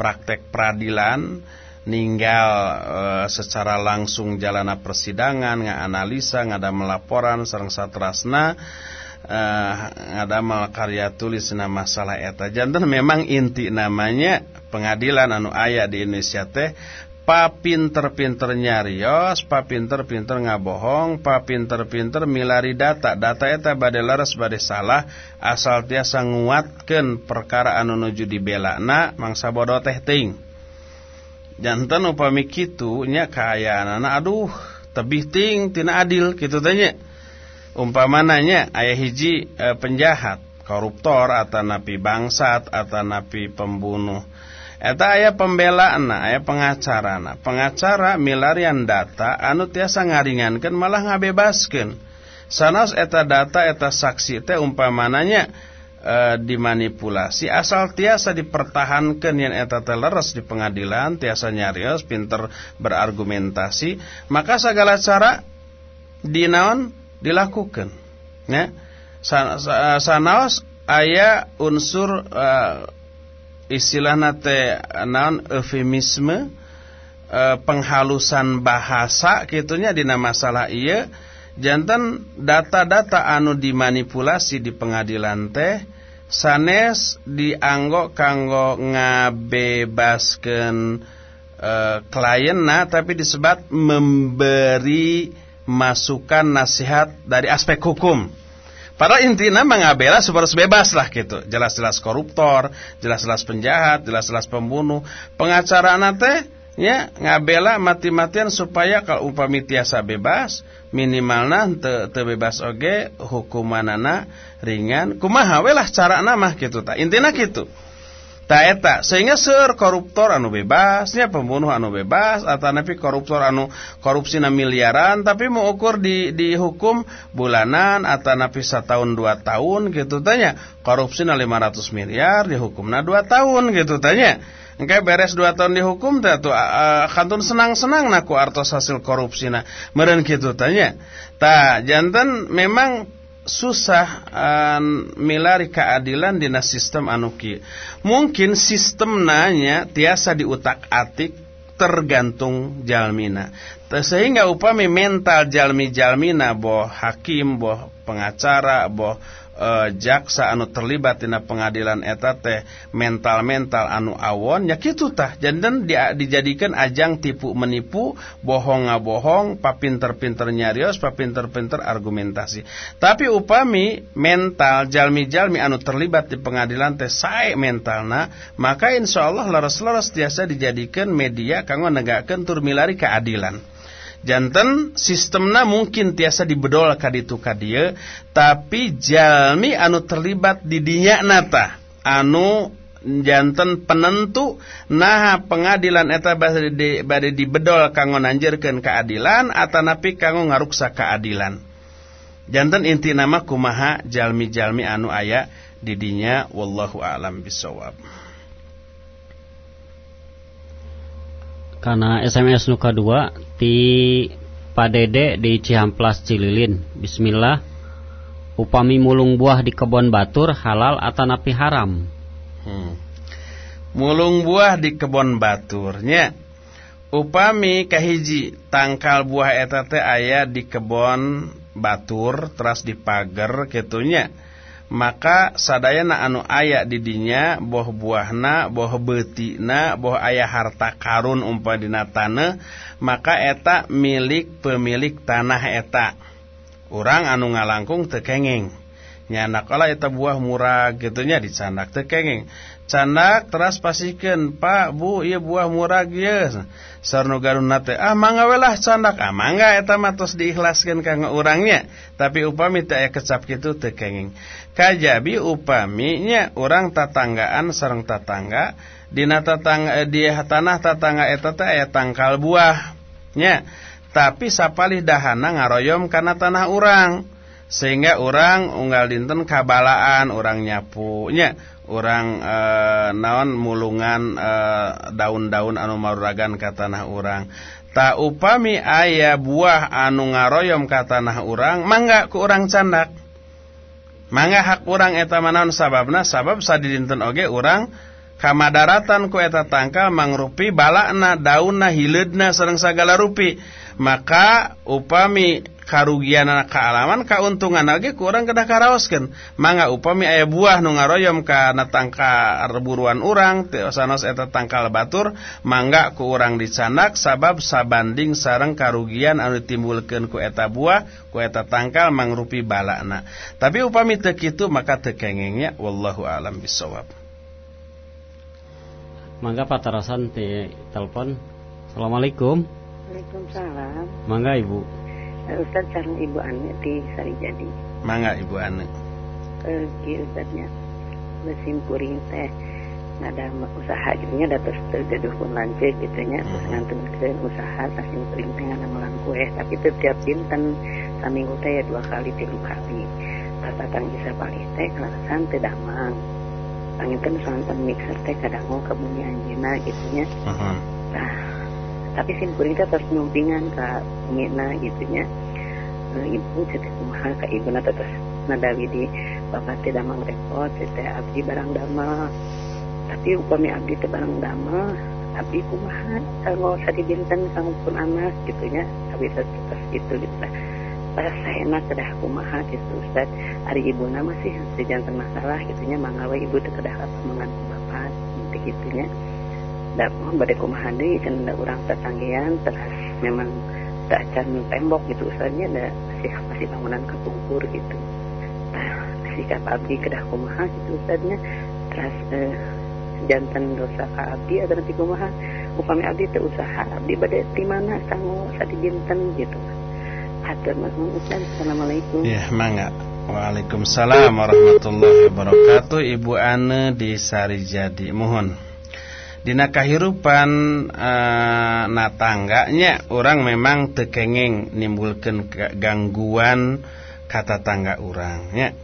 praktek peradilan ninggal uh, secara langsung jalana persidangan analisa ngada melaporan sareng satrasna uh, ngada mal karya tulis nama masalah eta jantan memang inti namanya pengadilan anu ayah di Indonesia teh papinter-pinter nyarios, papinter-pinter ngabohong, papinter-pinter milari data. Data eta bade laras bade salah, asal tiasa nguatkeun perkara anu nuju dibelana mangsa bodoh teh ting jantan upami kitu nya kaayana aduh tebih ting tina adil kitu tanya umpamananya ayah hiji e, penjahat koruptor atau napi bangsat atau napi pembunuh. Eta ayah pembelaana ayah pengacarana pengacara milarian data anu tiasa ngaringankan malah ngabebaskan sanos eta data eta saksi teh umpamananya e, dimanipulasi asal tiasa dipertahankan yang eta leres di pengadilan tiasa nyarios pinter berargumentasi maka segala cara dinaon dilakukan. Ya. Sanaos aya unsur e, istilah nate naon? Eufemisme e, penghalusan bahasa gitunya dina masalah iya jantan data-data anu dimanipulasi di pengadilan teh sanes dianggo kanggo ngabebaskan e, klien nah tapi disebut memberi masukan nasihat dari aspek hukum. Pada intinya mengabela supaya bebas lah gitu. Jelas-jelas koruptor jelas-jelas penjahat jelas-jelas pembunuh. Pengacara nate ya ngabela mati-matian supaya kalau upami tiasa bebas minimalna te, te bebas oge hukumanana ringan. Kumaha we lah cara nama gitu ta. Intina ta eta sehingga ser koruptor anu bebasnya pembunuh anu bebas atau napi koruptor anu korupsi na miliaran tapi mau ukur di dihukum bulanan atau napi setahun dua tahun gitu tanya. Korupsi na 500 miliar dihukum na dua tahun gitu tanya Engke beres dua tahun dihukum teh tuh uh, kantun senang-senang naku artos hasil korupsi na meren kitu tanya. Ta jantan memang susah milari keadilan dina sistem anuki. Mungkin sistem nanya tiasa diutak-atik tergantung jalmina. Sehingga upami mental jalmi-jalmina boh hakim, boh pengacara, boh uh, jaksa anu terlibat tina pengadilan eta teh mental-mental anu awon ya kitu tah. Janten dia dijadikan ajang tipu menipu bohong ngabohong papinter-pinter nyarios papinter-pinter argumentasi. Tapi upami mental jalmi-jalmi anu terlibat di pengadilan teh sae mentalna maka insyaallah laras-laras tiasa dijadikan media kanggo negakeun tur milari keadilan jantan sistemna mungkin tiasa dibedol kaditu kadia tapi jalmi anu terlibat di dinya nata. Anu jantan penentu nah pengadilan eta bade dibedol kanggo nanjerkeun keadilan atanapi kanggo ngaruksa keadilan. Jantan inti nama kumaha jalmi-jalmi anu aya didinya wallahu a'lam bisawab karena SMS nuka 2 di Padede di Cihamplas Cililin. Bismillah. Upami mulung buah di kebun batur halal atau napi haram? Hmm. mulung buah di kebun baturnya. Upami kahiji tangkal buah eta teh aya di kebun batur terus dipager ketunya maka sadayana anu aya didinya boh buahna boh betina boh ayah harta karun umpadina tanah maka eta milik pemilik tanah eta. Orang anu ngalangkung tekenging nyana kala eta buah murah gitunya dicandak tekenging candak teras pasikan Pak Bu iya buah murag sarno garunate ah mangga welah candak. Ah mangga eta mah tos diikhlaskeun ka tapi upami teh aya kecap kitu teu kenging. Kajabi upaminya Orang urang tatanggaan sareng tatangga dina tatangga eh, di tanah tatangga eta teh aya tangkal buah nya. Tapi sapalih dahana ngaroyom kana tanah urang sehingga orang unggal dinten kabalaan orang nyapunya orang e, eh, naon mulungan e, daun-daun anu maruragan ka tanah urang. Tak upami ayah buah anu ngaroyom ka tanah urang mangga ku urang candak. Mangga hak urang eta manaon sababna sabab sadidinten oge urang kamadaratan ku eta tangkal mangrupi balakna daunna hileudna sareng sagala rupi. Maka upami karugian anak kealaman keuntungan lagi kurang kedah karaoskeun mangga upami aya buah nu ngaroyom kana tangka reburuan urang sanos eta tangkal batur mangga ku urang dicanak sabab sabanding sareng karugian anu timbulkeun ku eta buah ku eta tangkal mangrupi balana tapi upami teu kitu maka teu kengengnya wallahu alam bisawab mangga patarasan ti telepon. Assalamualaikum Waalaikumsalam. Mangga Ibu. Uh, Ustaz sareng Ibu Ane di Sari Jadi. Mangga Ibu Ane. Eh Ustaznya mesin kuring teh ada usaha gitu nya dados terdeduh pun lancet gitu nya terus hmm. ngantun usaha saking kuring teh ngana kue tapi tiap dinten saminggu teh ya dua kali tiga kali pas datang bisa balik teh kelasan teh damang panginten santan mixer teh kadang mau kebunyi anjina gitu nya uh -huh. nah tapi sin kuring teh terus nyumpingan ka ngena gitu nya uh, ibu cetek kumaha ka ibu na terus nadawi di bapak teh damang repot teh abdi barang damel. Tapi upami abdi teh barang damel abdi kumaha kalau sadi dinten sang pun anak gitu nya abdi terus gitu gitu lah saya enak kedah kumaha gitu Ustaz. Hari ibu nama sih sejantan masalah gitu nya mangawe ibu teh kedah apa mengantu bapak gitu nya dak bade kumaha deui can da urang tetanggian terus memang tak can tembok gitu usahanya ada masih masih bangunan kepungkur gitu nah sikap abdi kedah kumaha gitu usahanya terus eh, jantan dosa ka abdi atau nanti kumaha upami abdi teu usaha abdi bade di mana sangu sadi jinten gitu Hatur nuhun Ustaz. Assalamualaikum. Ya, mangga. Waalaikumsalam warahmatullahi wabarakatuh. Ibu Ane di Sarijadi. Mohon. Dina kahirupan e, na tangganya orang memang tekengeng nimbulkan gangguan kata tangga orangnya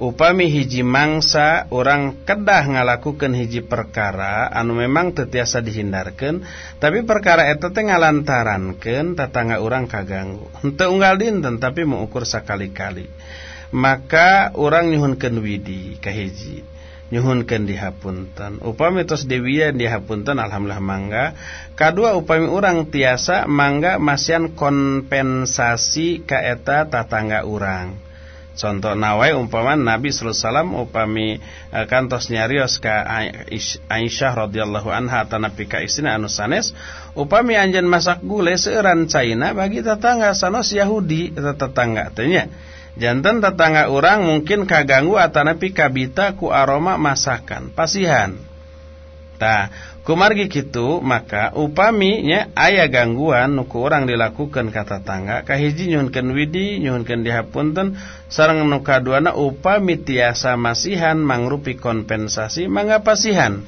upami hiji mangsa orang kedah ngalakukan hiji perkara anu memang tetiasa dihindarkan tapi perkara itu teh ngalantarankeun tetangga orang kaganggu. Henteu unggal dinten tapi mengukur sakali-kali. Maka orang nyuhunkeun widi kahiji nyuhunkeun dihapunten. Upami tos dewian dihapunten alhamdulillah mangga. Kadua upami urang tiasa mangga masian kompensasi ka eta tatangga urang. Contoh nawai umpama Nabi sallallahu alaihi wasallam upami uh, kantos nyarios ka Aisyah radhiyallahu anha tanapi ka istina anu sanes upami anjeun masak gule seueuran caina bagi tetangga sanos Yahudi tetangga teh nya jantan tetangga orang mungkin kaganggu atanapi kabita ku aroma masakan pasihan. Tah kumargi kitu maka upami nya aya gangguan nuku orang dilakukan kata tangga kahiji nyuhunkeun widi nyuhunkeun dihapunten sareng nu kaduana upami tiasa masihan mangrupi kompensasi mangga pasihan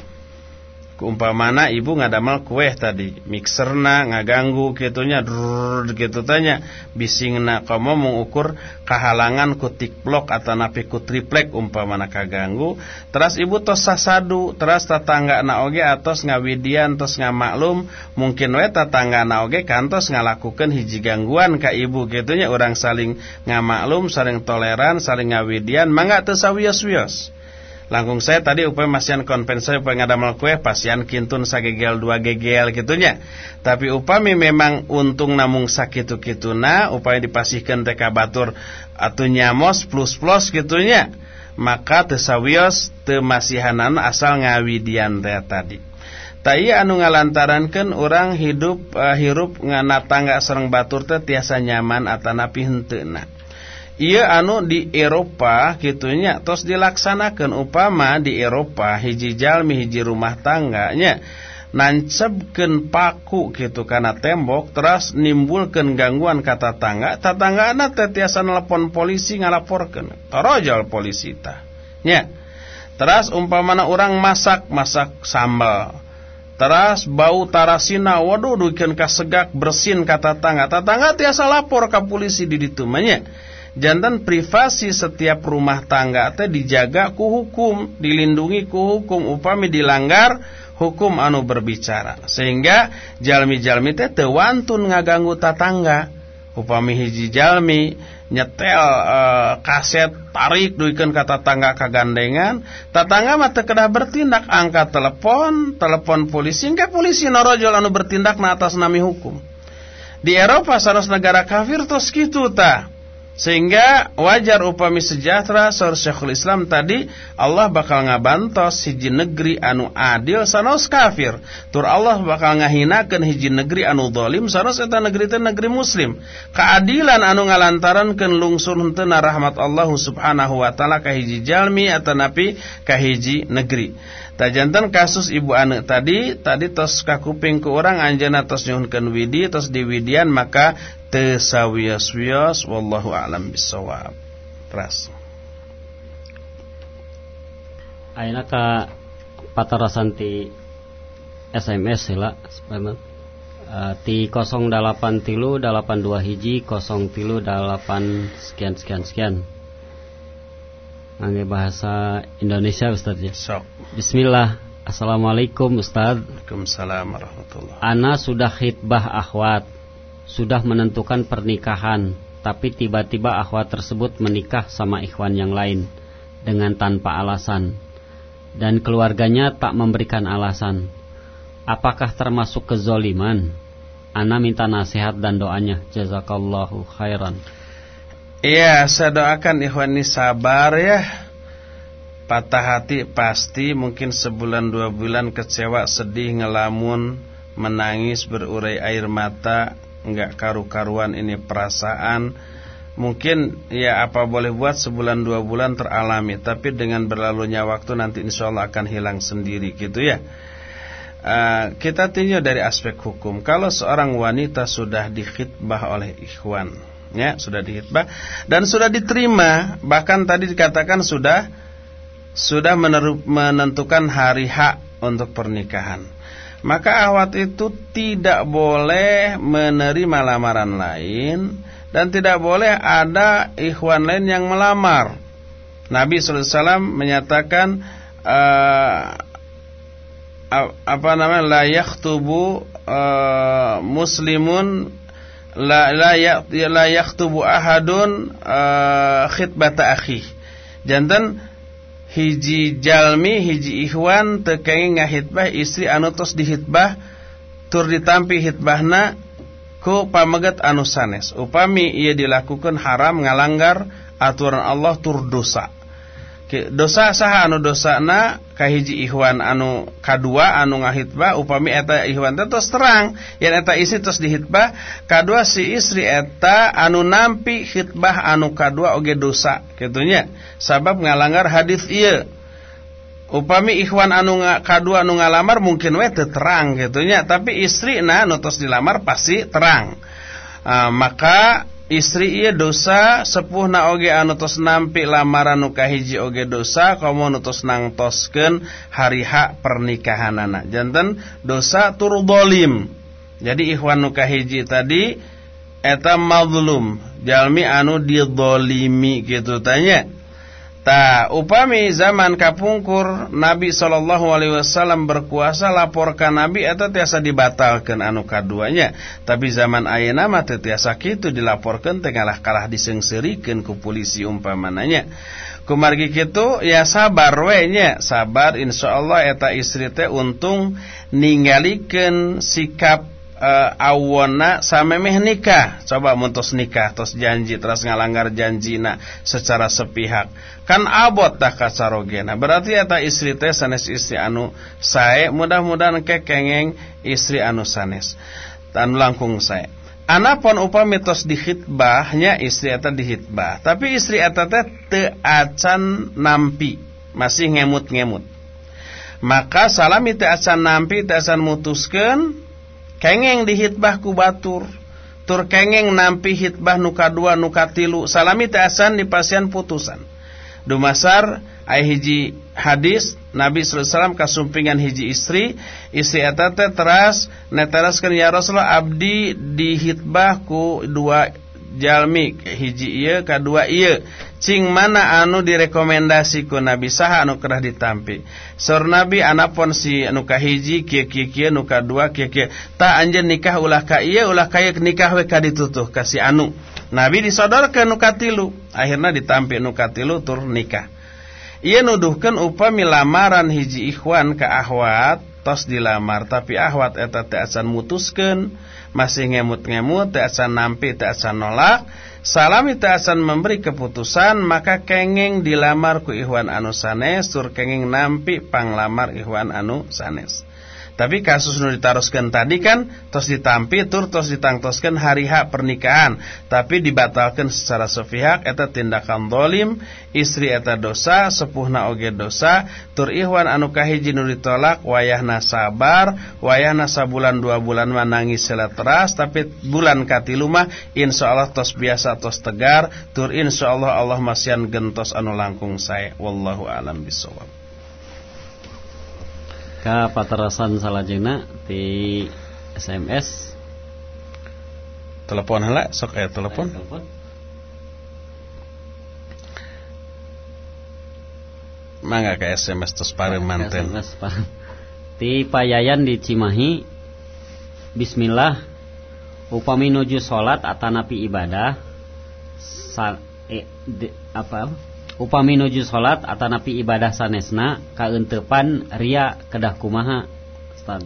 umpamana ibu ngadamel kue tadi. Mixerna ngaganggu gitunya drrrr gitu tanya. Bisingna kamu mengukur kehalangan kutik blok atau napi ku triplek umpamana kaganggu. Terus ibu tos sasadu terus tetangga na oge atos ngawidian tos ngamaklum. Mungkin we tetangga na oge kantos ngalakukan hiji gangguan ka ibu gitunya orang saling ngamaklum saling toleran saling ngawidian. Mangga teu sawios-wios langkung saya tadi upaya masian kompensasi upaya ngadamel kue pasian kintun sagegel dua gegel gitunya. Tapi upami memang untung namung sakitu kituna upaya dipasihkan teka batur atau nyamos plus plus gitunya. Maka tesawios temasihanan asal ngawidian teh tadi. Tai anu ngalantarankeun orang hidup uh, hirup ngana tangga sareng batur teh tiasa nyaman atanapi henteuna Iya anu di Eropa gitunya terus dilaksanakan upama di Eropa hiji jalmi hiji rumah tangganya nancebkeun paku gitu karena tembok terus nimbulkeun gangguan kata tangga tatanggana teh tiasa nelpon polisi ngalaporkeun torojol polisi tah nya. Terus umpamana orang masak masak sambal. Teras bau tarasina waduh duikeun kasegak bersin kata tangga tatangga tiasa lapor ke polisi di ditu jantan privasi setiap rumah tangga teh dijaga ku hukum, dilindungi ku hukum upami dilanggar hukum anu berbicara. Sehingga jalmi-jalmi teh teu wantun ngaganggu tatangga. Upami hiji jalmi nyetel e, kaset tarik duikeun ka tatangga kagandengan, tatangga mah teu kedah bertindak angkat telepon, telepon polisi, engke polisi narojol anu bertindak na atas nami hukum. Di Eropa saros negara kafir tos kitu tah. Sehingga wajar upami sejahtera Sur Syekhul Islam tadi Allah bakal ngabantos hiji negeri anu adil sanos kafir. Tur Allah bakal ngahinakan hiji negeri anu dolim sanos eta negeri itu negeri muslim. Keadilan anu ngalantaran ken lungsun hentena rahmat Allah subhanahu wa ta'ala kahiji jalmi atau napi kahiji negeri. Tajantan kasus ibu anak tadi Tadi tos kakuping ke orang anjana tos nyuhunkan widi Tos diwidian maka tesawias-wias wallahu a'lam bisawab. Ras. Ayeuna ka patarasan ti SMS sila uh, ti 08 tilu 82 hiji 0 tilu 8 sekian sekian sekian Angge bahasa Indonesia Ustaz ya. Sok. Bismillah. Assalamualaikum Ustaz. Waalaikumsalam warahmatullahi. Ana sudah khitbah akhwat sudah menentukan pernikahan, tapi tiba-tiba akhwat tersebut menikah sama ikhwan yang lain dengan tanpa alasan, dan keluarganya tak memberikan alasan. Apakah termasuk kezoliman? Ana minta nasihat dan doanya. Jazakallahu khairan. Iya, saya doakan ikhwan ini sabar ya. Patah hati pasti mungkin sebulan dua bulan kecewa, sedih, ngelamun, menangis, berurai air mata, nggak karu-karuan ini perasaan. Mungkin ya apa boleh buat sebulan dua bulan teralami. Tapi dengan berlalunya waktu nanti insya Allah akan hilang sendiri gitu ya. Uh, kita tinjau dari aspek hukum. Kalau seorang wanita sudah dikhitbah oleh ikhwan ya sudah dikhitbah dan sudah diterima bahkan tadi dikatakan sudah sudah menentukan hari hak untuk pernikahan maka ahwat itu tidak boleh menerima lamaran lain dan tidak boleh ada ikhwan lain yang melamar. Nabi SAW menyatakan uh, apa namanya la yakhtubu uh, muslimun la la, ya, ahadun uh, khitbata akhi. Jantan hiji jalmi hiji ikhwan tekengi ngahitbah istri anu tos dihitbah tur ditampi hitbahna ku pamegat anu sanes upami ia dilakukan haram ngalanggar aturan Allah tur dosa dosa saha anu dosana kahiji ikhwan anu kadua anu ngahitbah upami eta ikhwan terus terang. Yen eta isi terus dihitbah kadua si istri eta anu nampi hitbah anu kadua oge dosa kitunya sabab ngalanggar hadis ieu. Upami ikhwan anu kadua anu ngalamar mungkin we terang kitunya tapi istri na anu tos dilamar pasti terang. Uh, maka istri iya dosa sepuh na oge anu tos nampi lamaran nu kahiji oge dosa komo nu tos nangtoskeun hari hak pernikahan anak janten dosa tur dolim. Jadi ikhwan nu kahiji tadi eta mazlum. Jalmi anu didolimi gitu tanya Ta upami zaman kapungkur Nabi sallallahu alaihi wasallam berkuasa laporkan Nabi atau tiasa dibatalkan anu kaduanya. Tapi zaman ayeuna mah teu tiasa kitu dilaporkan tengalah kalah disengsirikeun ku polisi umpamananya kumargi kitu ya sabar we nya. Sabar insyaallah eta istri teh untung ningalikeun sikap uh, awona samemeh nikah. Coba muntus nikah terus janji terus ngalanggar janjina secara sepihak. Kan abot dah kacarogena berarti eta istri teh sanes istri anu sae mudah-mudahan kekengeng istri anu sanes. Dan langkung sae. Anapun upami tos dihitbahnya istri eta dihitbah. Tapi istri eta teh teu acan nampi. Masih ngemut-ngemut. Maka salami teu acan nampi teu acan mutuskeun kengeng dihitbah ku batur. Tur kengeng nampi hitbah nuka dua nuka tilu. Salami asan di pasien putusan. Dumasar ay hiji hadis Nabi wasallam kasumpingan hiji istri. Istri eta teh teras neteraskeun ya Rasulullah abdi dihitbah ku dua jalmi. Hiji ieu kadua ieu cing mana anu direkomendasi ku Nabi saha anu kerah ditampi. Sur Nabi anapun si anu kahiji kieu kieu kieu nu kadua kieu kieu ta anjeun nikah ulah ka ieu ulah ka nikah we ditutuh ka si anu. Nabi disodorkeun nu katilu. Akhirna ditampi nu katilu tur nikah. Ia nuduhkeun upami lamaran hiji ikhwan ka ahwat tos dilamar tapi ahwat eta teu acan mutuskeun masih ngemut-ngemut teu acan nampi teu acan nolak Salami asan memberi keputusan maka kenging dilamar ku Ikhwan anu sanes tur kenging nampi panglamar Ikhwan anu sanes. Tapi kasus nu ditaroskan tadi kan tos ditampi tur tos ditangtoskan hari hak pernikahan, tapi dibatalkan secara sepihak eta tindakan dolim, istri eta dosa, sepuhna oge dosa, tur ihwan anu kahiji nu ditolak wayahna sabar, wayahna sabulan dua bulan menangis teras, tapi bulan katilu mah insyaallah tos biasa tos tegar, tur insyaallah Allah masian gentos anu langkung saya. Wallahu alam bisawab ka paterasan salajengna di SMS telepon hala sok aya telepon. Mangga ke SMS terus pareung manten. Ti payayan di Cimahi. Bismillah. Upami nuju salat atanapi ibadah. Sa, eh, de, apa upami nuju salat atanapi ibadah sanesna kaentepan ria kedah kumaha Ustaz?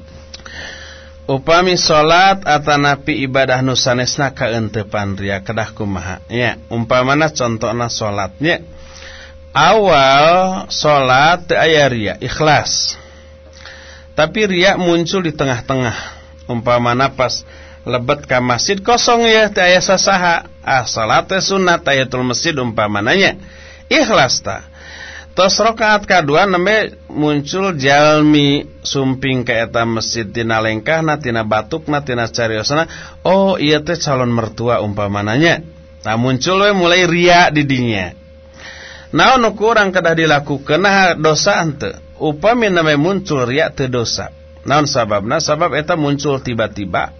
Upami salat atanapi ibadah nu sanesna kaentepan ria kedah kumaha? Ya umpamana contohna salatnya awal salat teu aya ria ikhlas. Tapi ria muncul di tengah-tengah. Umpamana pas lebet ka masjid kosong ya teu aya sasaha. Ah salat sunat tahiyatul masjid umpamananya ikhlas ta. Tos rakaat kadua nembe muncul jalmi sumping ke eta masjid tina lengkahna tina batukna tina cariosna oh iya teh calon mertua umpamananya nah muncul we mulai ria di dinya. Nu kurang kedah dilakukeun nah dosa henteu upami name muncul ria teu dosa. Naon sababna? Sabab eta muncul tiba-tiba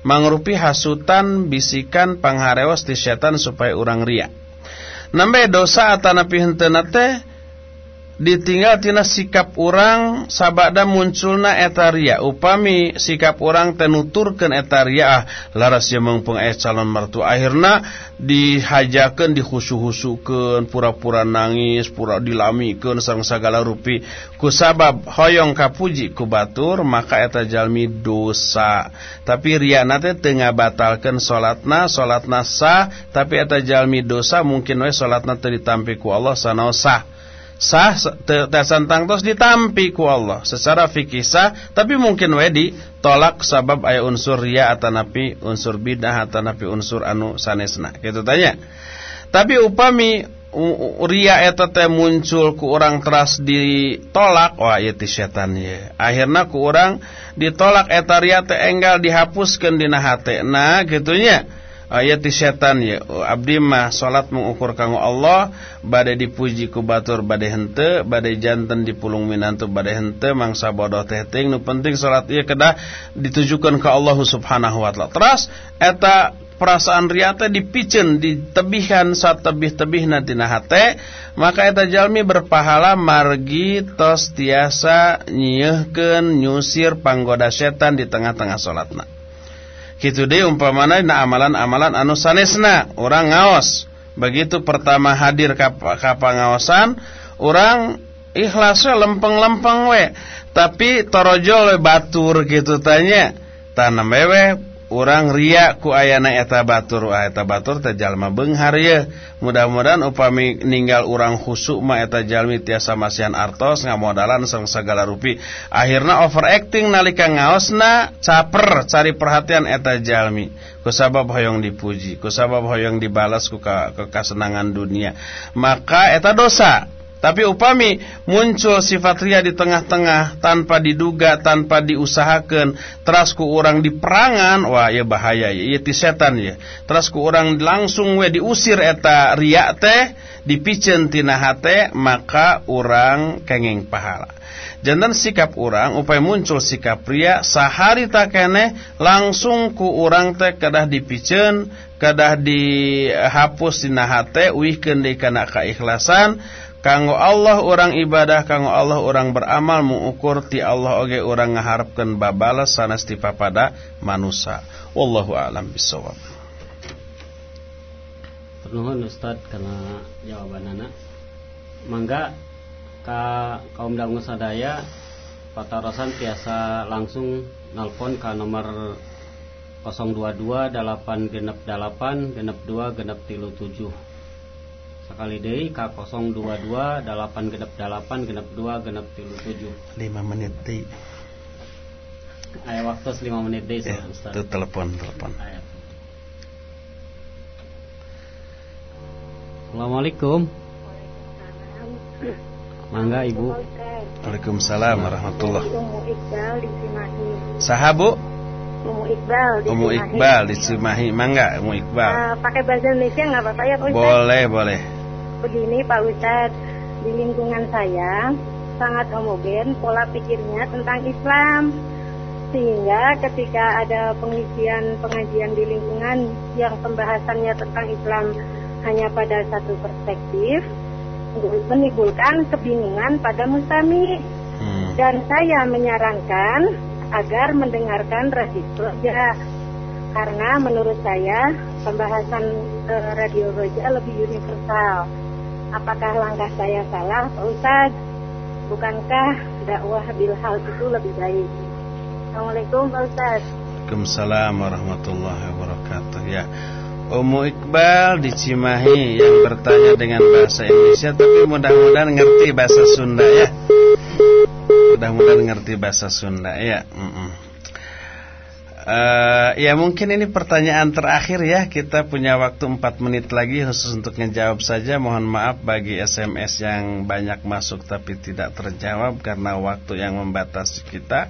mangrupi hasutan bisikan pangharewas ti setan supaya urang ria Nambe dosa atanapi henteu teh ditinggaltina sikap orang sabada munculna etaria upami sikap orang tenuturkan etariaah laras jemeng pengaes calon mertu. Akhirna dihajakan dihusu-husukan pura-pura nangis pura dilamikan sang segala rupi. Kusabab hoyong kapuji ku batur maka eta jalmi dosa. Tapi riana teh tengah batalkan salatna salatna sah tapi eta jalmi dosa mungkin we salatna teu ditampi ku Allah sanaosah. Sah sah tersantang tos ditampi ku Allah. Secara fikih sah tapi mungkin we ditolak sabab aya unsur ria atanapi unsur bidah atanapi unsur anu sanesna. Gitu tanya. Tapi upami ria eta teh muncul ku orang teras ditolak wah ieu setan ye. Akhirna ku orang ditolak eta ria teh enggal dihapuskeun dina hatena gitunya ayat setan ya. Abdi mah salat mengukur kanggo Allah badai dipuji ku batur badai hente badai jantan dipulung minantu badai hente mangsa bodoh teh ting nu penting salat ieu kedah ditujukan ke Allah Subhanahu wa taala. Terus eta perasaan riate dipicen ditebihkan saat tebih-tebihna tina hate maka eta jalmi berpahala margi tos tiasa nyieuskeun nyusir panggoda setan di tengah-tengah salatna Kitu deh umpamana na amalan-amalan anu sanesna orang ngaos. Begitu pertama hadir ka, ka pangaosan, orang ikhlasnya lempeng-lempeng we. Tapi torojol we batur gitu tanya. tanam wewe orang ria ku ayana eta batur ah, eta batur teh jalma beunghar mudah-mudahan upami ninggal orang khusuk mah eta jalmi tiasa masihan artos ngamodalan sang segala rupi. Akhirna overacting nalika ngaosna caper cari perhatian eta jalmi. Kusabab hoyong dipuji kusabab hoyong dibalas ku kesenangan dunia. Maka eta dosa Tapi upami muncul sifat ria di tengah-tengah tanpa diduga, tanpa diusahakan, teras ku orang diperangan, wah ya bahaya ya, ya ti setan ya. Teras ku orang langsung we diusir eta ria teh, dipicen tina hate, maka orang kenging pahala. Jantan sikap orang upaya muncul sikap ria sahari tak kene langsung ku orang teh kedah dipicen, kedah dihapus tina hate, uihkeun deui kana kaikhlasan kanggo Allah orang ibadah kanggo Allah orang beramal mengukur ti Allah oge orang ngaharapkeun babalas sanes ti papada manusia wallahu alam bisawab Nuhun Ustad karena jawabanana. Mangga ka kaum dangu sadaya patarosan biasa langsung nelpon ke nomor 022 8 genep 8 genep 2 genep tilu 7 sekali deui ka 022 8 genep 8 genep 2 genep 37 5 menit deui aya waktu 5 menit deui ya, Ustaz. itu telepon telepon. Assalamualaikum. Mangga Ibu. Waalaikumsalam warahmatullah. Sahabu Umu Iqbal di Umu Iqbal di Cimahi. Mangga Umu Iqbal. Uh, Pakai bahasa Indonesia nggak apa-apa ya? Boleh boleh begini Pak Ustadz, di lingkungan saya sangat homogen pola pikirnya tentang Islam. Sehingga ketika ada pengisian pengajian di lingkungan yang pembahasannya tentang Islam hanya pada satu perspektif, menimbulkan kebingungan pada mustami. Hmm. Dan saya menyarankan agar mendengarkan radio roja. Karena menurut saya pembahasan uh, radio roja lebih universal Apakah langkah saya salah, Pak Ustaz? Bukankah dakwah bil hal itu lebih baik? Assalamualaikum Pak Ustaz. Waalaikumsalam warahmatullahi wabarakatuh. Ya. Umu Iqbal di Cimahi yang bertanya dengan bahasa Indonesia tapi mudah-mudahan ngerti bahasa Sunda ya. Mudah-mudahan ngerti bahasa Sunda ya. Mm -mm. Uh, ya mungkin ini pertanyaan terakhir ya. Kita punya waktu 4 menit lagi khusus untuk ngejawab saja. Mohon maaf bagi SMS yang banyak masuk tapi tidak terjawab Karena waktu yang membatasi kita.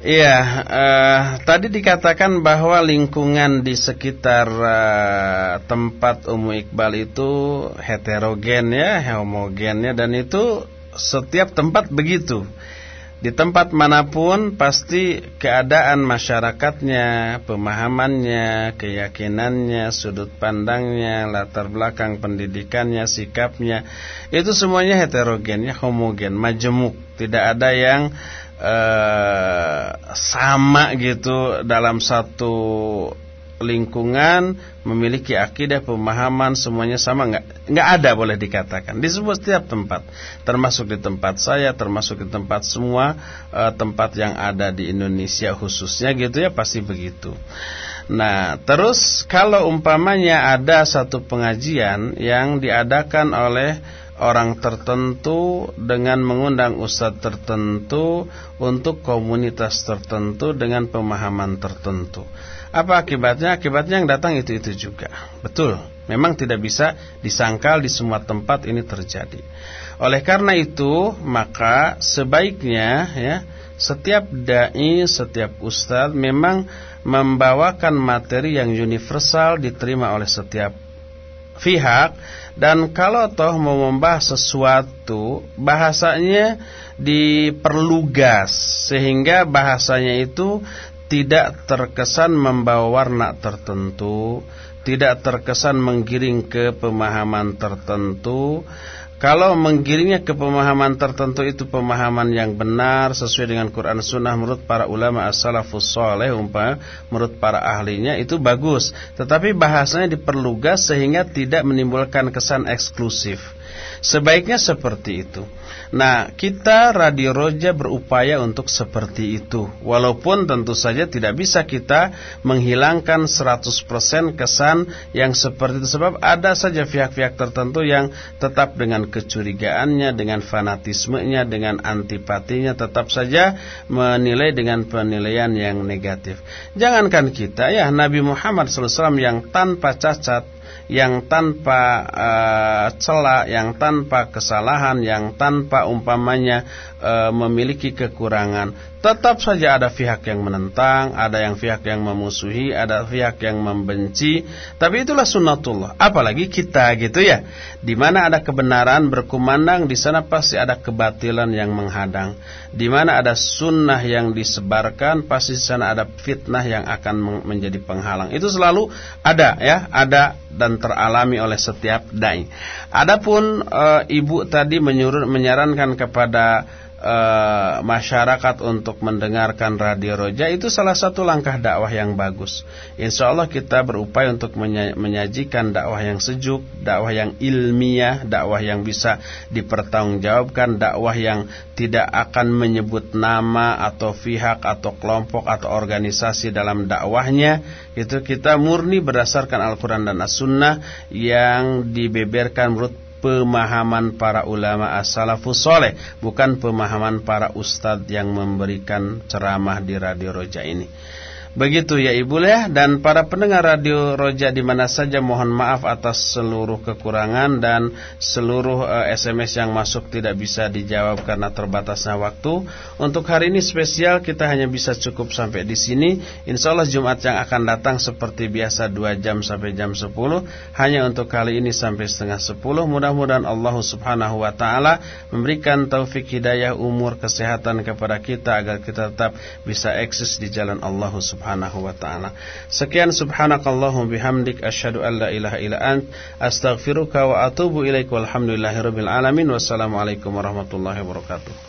Iya, uh, tadi dikatakan bahwa lingkungan di sekitar uh, tempat Umu Iqbal itu heterogen ya, homogen ya Dan itu setiap tempat begitu di tempat mana pun pasti keadaan masyarakatnya, pemahamannya, keyakinannya, sudut pandangnya, latar belakang pendidikannya, sikapnya itu semuanya heterogen ya, homogen, majemuk. Tidak ada yang uh, sama gitu dalam satu lingkungan memiliki akidah pemahaman semuanya sama nggak? Nggak ada boleh dikatakan. Di semua setiap tempat. Termasuk di tempat saya termasuk di tempat semua uh, tempat yang ada di Indonesia khususnya gitu ya pasti begitu. Nah terus kalau umpamanya ada satu pengajian yang diadakan oleh orang tertentu dengan mengundang ustadz tertentu untuk komunitas tertentu dengan pemahaman tertentu apa akibatnya? Akibatnya yang datang itu-itu juga. Betul. Memang tidak bisa disangkal di semua tempat ini terjadi. Oleh karena itu, maka sebaiknya ya setiap dai, setiap ustadz memang membawakan materi yang universal diterima oleh setiap pihak dan kalau toh mau membahas sesuatu bahasanya diperlugas sehingga bahasanya itu tidak terkesan membawa warna tertentu, tidak terkesan menggiring ke pemahaman tertentu. Kalau menggiringnya ke pemahaman tertentu itu pemahaman yang benar sesuai dengan Quran Sunnah menurut para ulama as-salafus soleh umpah menurut para ahlinya itu bagus. Tetapi bahasanya diperlugas sehingga tidak menimbulkan kesan eksklusif. Sebaiknya seperti itu. Nah, kita Radio Roja berupaya untuk seperti itu. Walaupun tentu saja tidak bisa kita menghilangkan 100% kesan yang seperti itu. Sebab ada saja pihak-pihak tertentu yang tetap dengan kecurigaannya, dengan fanatismenya, dengan antipatinya, tetap saja menilai dengan penilaian yang negatif. Jangankan kita ya, Nabi Muhammad SAW yang tanpa cacat, yang tanpa uh, celah, yang tanpa kesalahan, yang tanpa umpamanya uh, memiliki kekurangan tetap saja ada pihak yang menentang, ada yang pihak yang memusuhi, ada pihak yang membenci. Tapi itulah sunnatullah. Apalagi kita gitu ya. Di mana ada kebenaran berkumandang, di sana pasti ada kebatilan yang menghadang. Di mana ada sunnah yang disebarkan, pasti sana ada fitnah yang akan menjadi penghalang. Itu selalu ada ya, ada dan teralami oleh setiap dai. Adapun e, ibu tadi menyuruh menyarankan kepada uh, masyarakat untuk mendengarkan radio roja itu salah satu langkah dakwah yang bagus. Insya Allah kita berupaya untuk menyajikan dakwah yang sejuk, dakwah yang ilmiah, dakwah yang bisa dipertanggungjawabkan, dakwah yang tidak akan menyebut nama atau pihak atau kelompok atau organisasi dalam dakwahnya. Itu kita murni berdasarkan Al-Quran dan As-Sunnah yang dibeberkan menurut pemahaman para ulama as-salafus soleh bukan pemahaman para ustadz yang memberikan ceramah di Radio Roja ini Begitu ya Ibu ya dan para pendengar radio Roja di mana saja mohon maaf atas seluruh kekurangan dan seluruh uh, eh, SMS yang masuk tidak bisa dijawab karena terbatasnya waktu. Untuk hari ini spesial kita hanya bisa cukup sampai di sini. Insya Allah Jumat yang akan datang seperti biasa 2 jam sampai jam 10 hanya untuk kali ini sampai setengah 10. Mudah-mudahan Allah Subhanahu wa taala memberikan taufik hidayah umur kesehatan kepada kita agar kita tetap bisa eksis di jalan Allah Subhanahu Subhanahu wa taala. Sekian subhanakallahum bihamdik asyhadu an la ilaha illa ant astaghfiruka wa atubu ilaik walhamdulillahirabbil alamin wassalamualaikum warahmatullahi wabarakatuh.